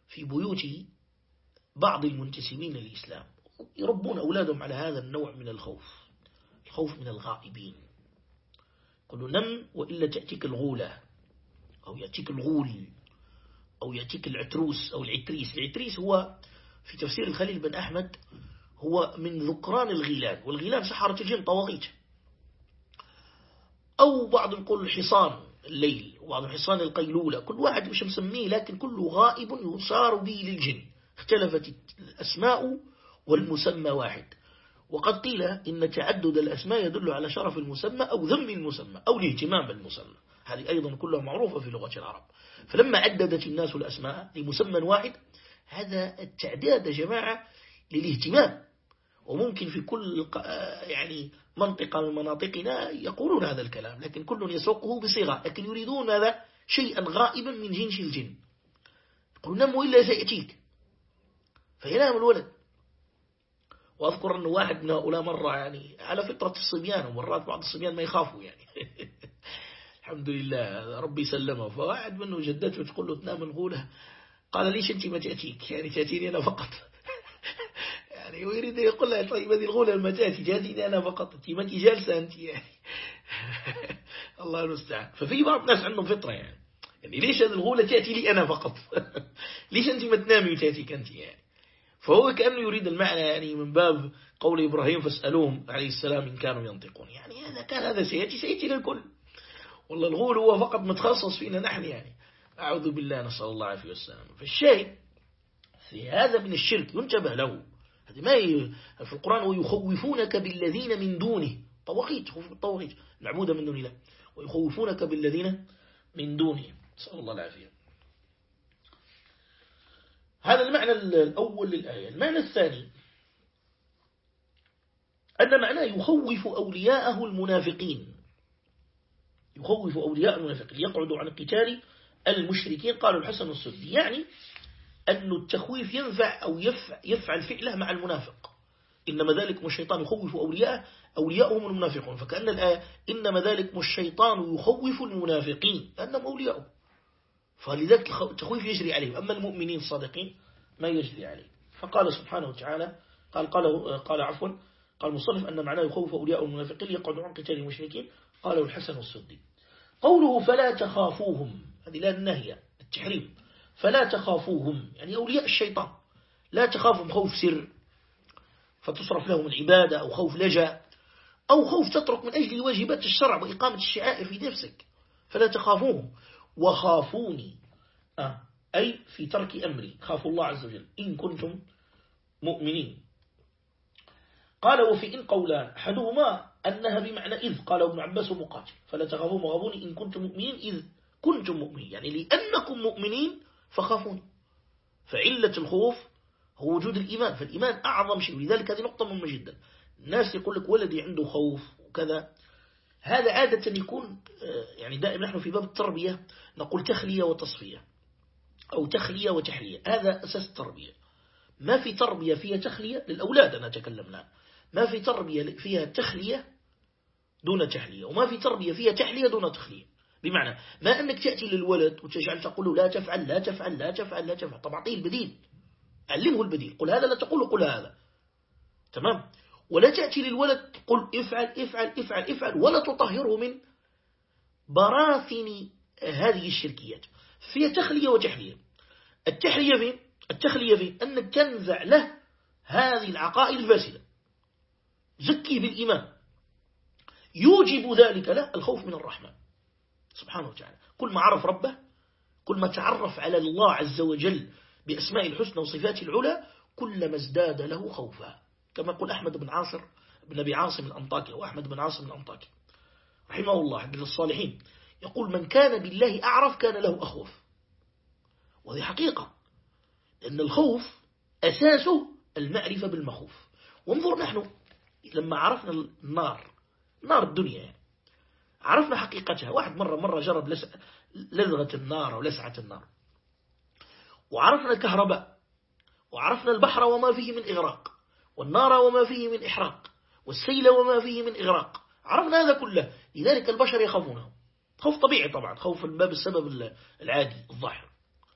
في بيوت بعض المنتسبين للإسلام يربون أولادهم على هذا النوع من الخوف الخوف من الغائبين. قلوا نم وإلا تأتيك الغولة أو يأتيك الغول أو يأتيك العتروس أو العتريس. العتريس هو في تفسير الخليل بن أحمد هو من ذكران الغيلان والغيلان سحرة الجن طواغيت. أو بعض يقول الحصان الليل وبعض الحصان القيلولة كل واحد مش مسميه لكن كله غائب يصار به للجن. اختلفت الأسماء والمسمى واحد. وقد قيل إن تعدد الأسماء يدل على شرف المسمى أو ذم المسمى أو الاهتمام بالمسمى. هذه أيضا كلها معروفة في لغة العرب. فلما عددت الناس الأسماء لمسمى واحد هذا التعداد يا جماعة للاهتمام. وممكن في كل يعني منطقة من مناطقنا يقولون هذا الكلام لكن كل يسوقه بصيغة لكن يريدون هذا شيئا غائبا من جنس الجن. يقول نمو إلا سيأتيك. فينام الولد. وأذكر أنه واحد من هؤلاء مرة يعني على فطرة الصبيان ومرات بعض الصبيان ما يخافوا يعني. الحمد لله ربي سلمه. فواحد منه جدته تقول له تنام الغولة قال ليش أنت ما تأتيك؟ يعني تأتيني أنا فقط. يعني ويريد يقول لها طيب هذه الغولة ما تأتي جاتيني أنا فقط. أنت ما جالسة أنت يعني. الله المستعان. ففي بعض الناس عندهم فطرة يعني. يعني ليش هذه الغولة تأتي لي أنا فقط؟ ليش أنت ما تنامي وتأتيك أنت يعني؟ فهو كأنه يريد المعنى يعني من باب قول إبراهيم فاسألوهم عليه السلام إن كانوا ينطقون. يعني هذا كان هذا سيأتي سيأتي للكل. والله الغول هو فقط متخصص فينا نحن يعني. أعوذ بالله نسأل الله عافية والسلام. فالشيء في هذا من الشرك ينتبه له. هذه ما في القرآن ويخوفونك بالذين من دونه. طواغيت طواغيت معبودة من دون الله. ويخوفونك بالذين من دونه. نسأل الله العافية. هذا المعنى الأول للآية. المعنى الثاني أن معناه يخوف أولياءه المنافقين. يخوف أولياء المنافقين. يقعدوا عن قتال المشركين قالوا الحسن السدي يعني أن التخويف ينفع أو يفعل فعله مع المنافق. إنما ذلك الشيطان يخوف أولياء أولياءهم المنافقون. فكأن الآية إنما ذلك الشيطان يخوف المنافقين لأنهم أولياءهم فلذلك التخويف يجري عليهم. أما المؤمنين الصادقين ما يجري عليه فقال سبحانه وتعالى قال قال قال عفوا قال مصنف أن معناه يخوف أولياء المنافقين يقعدوا عن قتال المشركين. قاله الحسن السدي. قوله فلا تخافوهم. هذه لا النهي التحريم. فلا تخافوهم يعني أولياء الشيطان. لا تخافهم خوف سر فتصرف لهم العبادة أو خوف لجأ أو خوف تترك من أجل واجبات الشرع وإقامة الشعائر في نفسك. فلا تخافوهم. وخافوني آه أي في ترك أمري. خافوا الله عز وجل. إن كنتم مؤمنين. قال وفي إن قولان أحدهما أنها بمعنى إذ. قال ابن عباس مقاتل فلا تخافوا مغابوني إن كنتم مؤمنين إذ. كنتم مؤمنين. يعني لأنكم مؤمنين فخافوني فعلة الخوف هو وجود الإيمان. فالإيمان أعظم شيء. ولذلك هذه نقطة مهمة جدا. الناس يقول لك ولدي عنده خوف وكذا. هذا عادة يكون آه، يعني دائما نحن في باب التربية نقول تخلية وتصفية أو تخلية وتحلية. هذا أساس التربية. ما في تربية فيها تخلية للأولاد أنا تكلمنا ما في تربية فيها تخلية دون تحلية. وما في تربية فيها تحلية دون تخلية. بمعنى ما أنك تأتي للولد وتجعل تقول لا تفعل لا تفعل لا تفعل لا تفعل. طب أعطيه البديل. علمه البديل. قل هذا لا تقول قل هذا. تمام؟ ولا تأتي للولد قل افعل افعل افعل افعل ولا تطهره من براثن هذه الشركيات. فيها تخلية وتحلية. التحلية في التخلية في أنك تنزع له هذه العقائد الفاسدة. زكي بالإيمان. يوجب ذلك له الخوف من الرحمن سبحانه وتعالى. كل ما عرف ربه كل ما تعرف على الله عز وجل بأسماء الحسنى وصفات العلى كلما ازداد له خوفا. كما يقول أحمد بن عاصر بن أبي عاصم الأنطاكي وأحمد بن عاصم الأنطاكي رحمه الله حق الصالحين. يقول من كان بالله أعرف كان له أخوف. وهذه حقيقة لأن الخوف أساسه المعرفة بالمخوف. وانظر نحن لما عرفنا النار نار الدنيا يعني. عرفنا حقيقتها. واحد مرة مرة جرب لذغة النار أو لسعة النار. وعرفنا الكهرباء. وعرفنا البحر وما فيه من إغراق. والنار وما فيه من إحراق. والسيل وما فيه من إغراق. عرفنا هذا كله. لذلك البشر يخافونه خوف طبيعي طبعا. خوف من باب السبب العادي الظاهر.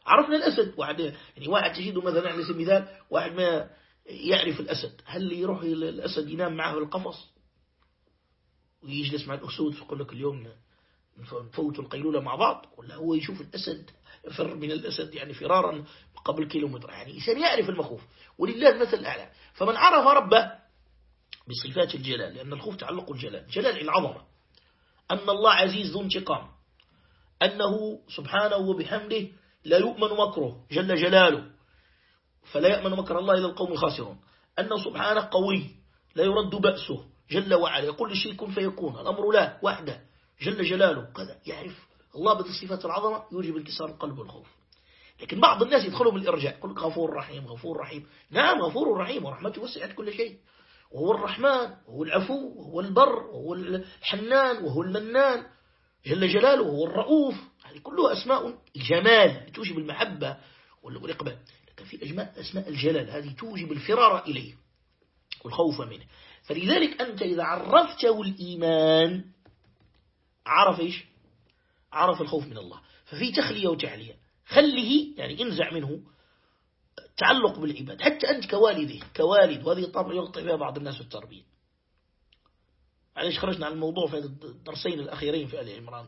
عرفنا الأسد. واحد يعني واحد تجده مثلا على سبيل المثال واحد ما يعرف الأسد. هل يروح الأسد ينام معه القفص؟ ويجلس مع الأسود يقول لك اليوم نفوت القيلولة مع بعض ولا هو يشوف الأسد يفر من الأسد يعني فرارا قبل كيلومتر يعني إنسان يعرف المخوف. ولله المثل الأعلى. فمن عرف ربه بصفات الجلال لأن الخوف تعلق الجلال جلال العظمة. أن الله عزيز ذو انتقام. أنه سبحانه وبحمده لا يؤمن مكره جل جلاله. فلا يأمن مكر الله إلى القوم الخاسرون. أنه سبحانه قوي لا يرد بأسه. جل وعلا يقول للشيء كن فيكون الأمر لا وحده جل جلاله كذا يعرف الله بصفات العظمة يوجب انكسار القلب والخوف. لكن بعض الناس يدخلوا بالإرجاء يقول غفور رحيم غفور رحيم. نعم غفور رحيم ورحمته وسعت كل شيء. وهو الرحمن وهو العفو وهو البر وهو الحنان وهو المنان. جل جلاله وهو الرؤوف. هذه كلها أسماء جمال توجب المحبة والإقبال. لكن في أسماء الجلال هذه توجب الفرار إليه والخوف منه. فلذلك أنت إذا عرفته الإيمان عرف إيش؟ عرف الخوف من الله. ففي تخلية وتعلية. خله يعني انزع منه تعلق بالعباد حتى أنت كوالده كوالد وهذه طبعا يغطي فيها بعض الناس في التربية. معلش خرجنا عن الموضوع في الدرسين الأخيرين في آل عمران.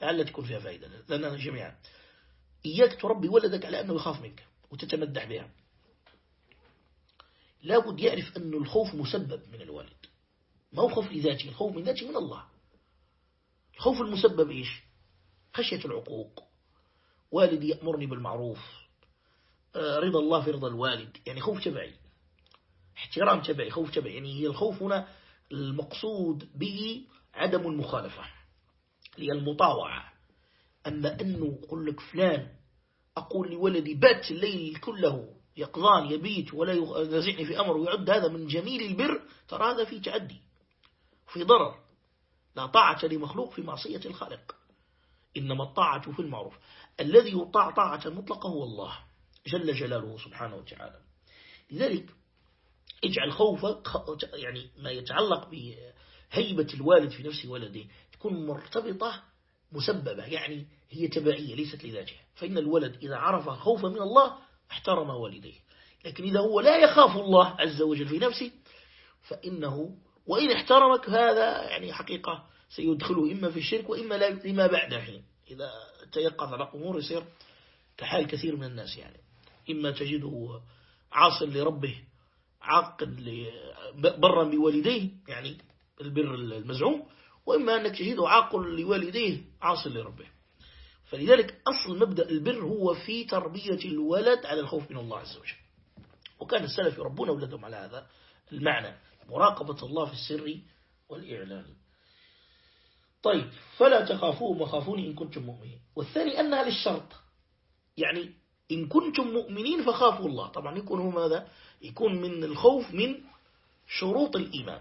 لعل تكون فيها فائدة لنا جميعا. إياك تربي ولدك على أنه يخاف منك وتتمدح بها. لابد يعرف أن الخوف مسبب من الوالد ما هو خوف لذاته؟ الخوف من ذاته من الله. الخوف المسبب إيش؟ خشية العقوق. والدي يأمرني بالمعروف. آه، رضا الله في رضا الوالد. يعني خوف تبعي. احترام تبعي خوف تبعي. يعني الخوف هنا المقصود به عدم المخالفة. هي المطاوعة. أما أنه يقول لك فلان أقول لولدي بات الليل كله. يقظان يبيت ولا ينازعني في أمر ويعد هذا من جميل البر. ترى هذا في تعدي في ضرر. لا طاعة لمخلوق في معصية الخالق إنما الطاعة في المعروف. الذي يطاع طاعة مطلقة هو الله جل جلاله سبحانه وتعالى. لذلك اجعل خوفك يعني ما يتعلق بهيبة الوالد في نفس ولده تكون مرتبطة مسببة يعني هي تبعية ليست لذاتها. فإن الولد إذا عرف خوفا من الله احترم والديه. لكن إذا هو لا يخاف الله عز وجل في نفسه فإنه وإن احترمك هذا يعني حقيقة سيدخله إما في الشرك وإما لما بعد حين. إذا تيقظ على أمور يصير كحال كثير من الناس يعني. إما تجده عاص لربه عاقل برا بوالديه يعني البر المزعوم وإما أنك تجده عاقل لوالديه عاصل لربه. فلذلك أصل مبدأ البر هو في تربية الولد على الخوف من الله عز وجل. وكان السلف يربون أولادهم على هذا المعنى مراقبة الله في السر والإعلان. طيب فلا تخافوه وخافوني إن كنتم مؤمنين. والثاني أنها للشرط يعني إن كنتم مؤمنين فخافوا الله. طبعا يكون هو ماذا؟ يكون من الخوف من شروط الإيمان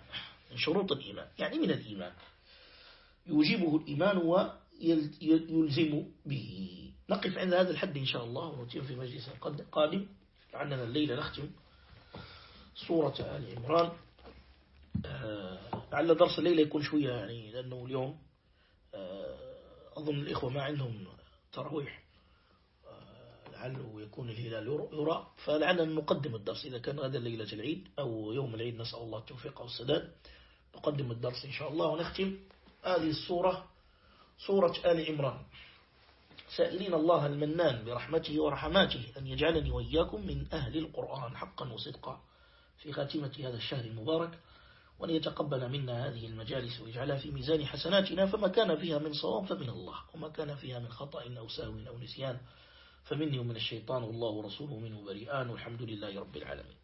من شروط الإيمان يعني من الإيمان. يوجبه الإيمان ويلزم به. نقف عند هذا الحد إن شاء الله ونتم في مجلس قادم لعلنا الليلة نختم سورة آل عمران. آه، لعل درس الليلة يكون شوية يعني لأنه اليوم آه، أظن الإخوة ما عندهم تراويح. آه، لعله يكون الهلال يرى. فلعلنا نقدم الدرس. إذا كان غدا ليلة العيد أو يوم العيد نسأل الله التوفيق والسداد. نقدم الدرس إن شاء الله ونختم هذه السورة سورة آل عمران. سائلين الله المنان برحمته ورحماته أن يجعلني وإياكم من أهل القرآن حقا وصدقا. في خاتمة هذا الشهر المبارك وأن يتقبل منا هذه المجالس ويجعلها في ميزان حسناتنا فما كان فيها من صواب فمن الله وما كان فيها من خطأ أو سهو أو نسيان فمني ومن الشيطان والله ورسوله منه بريئان والحمد لله رب العالمين.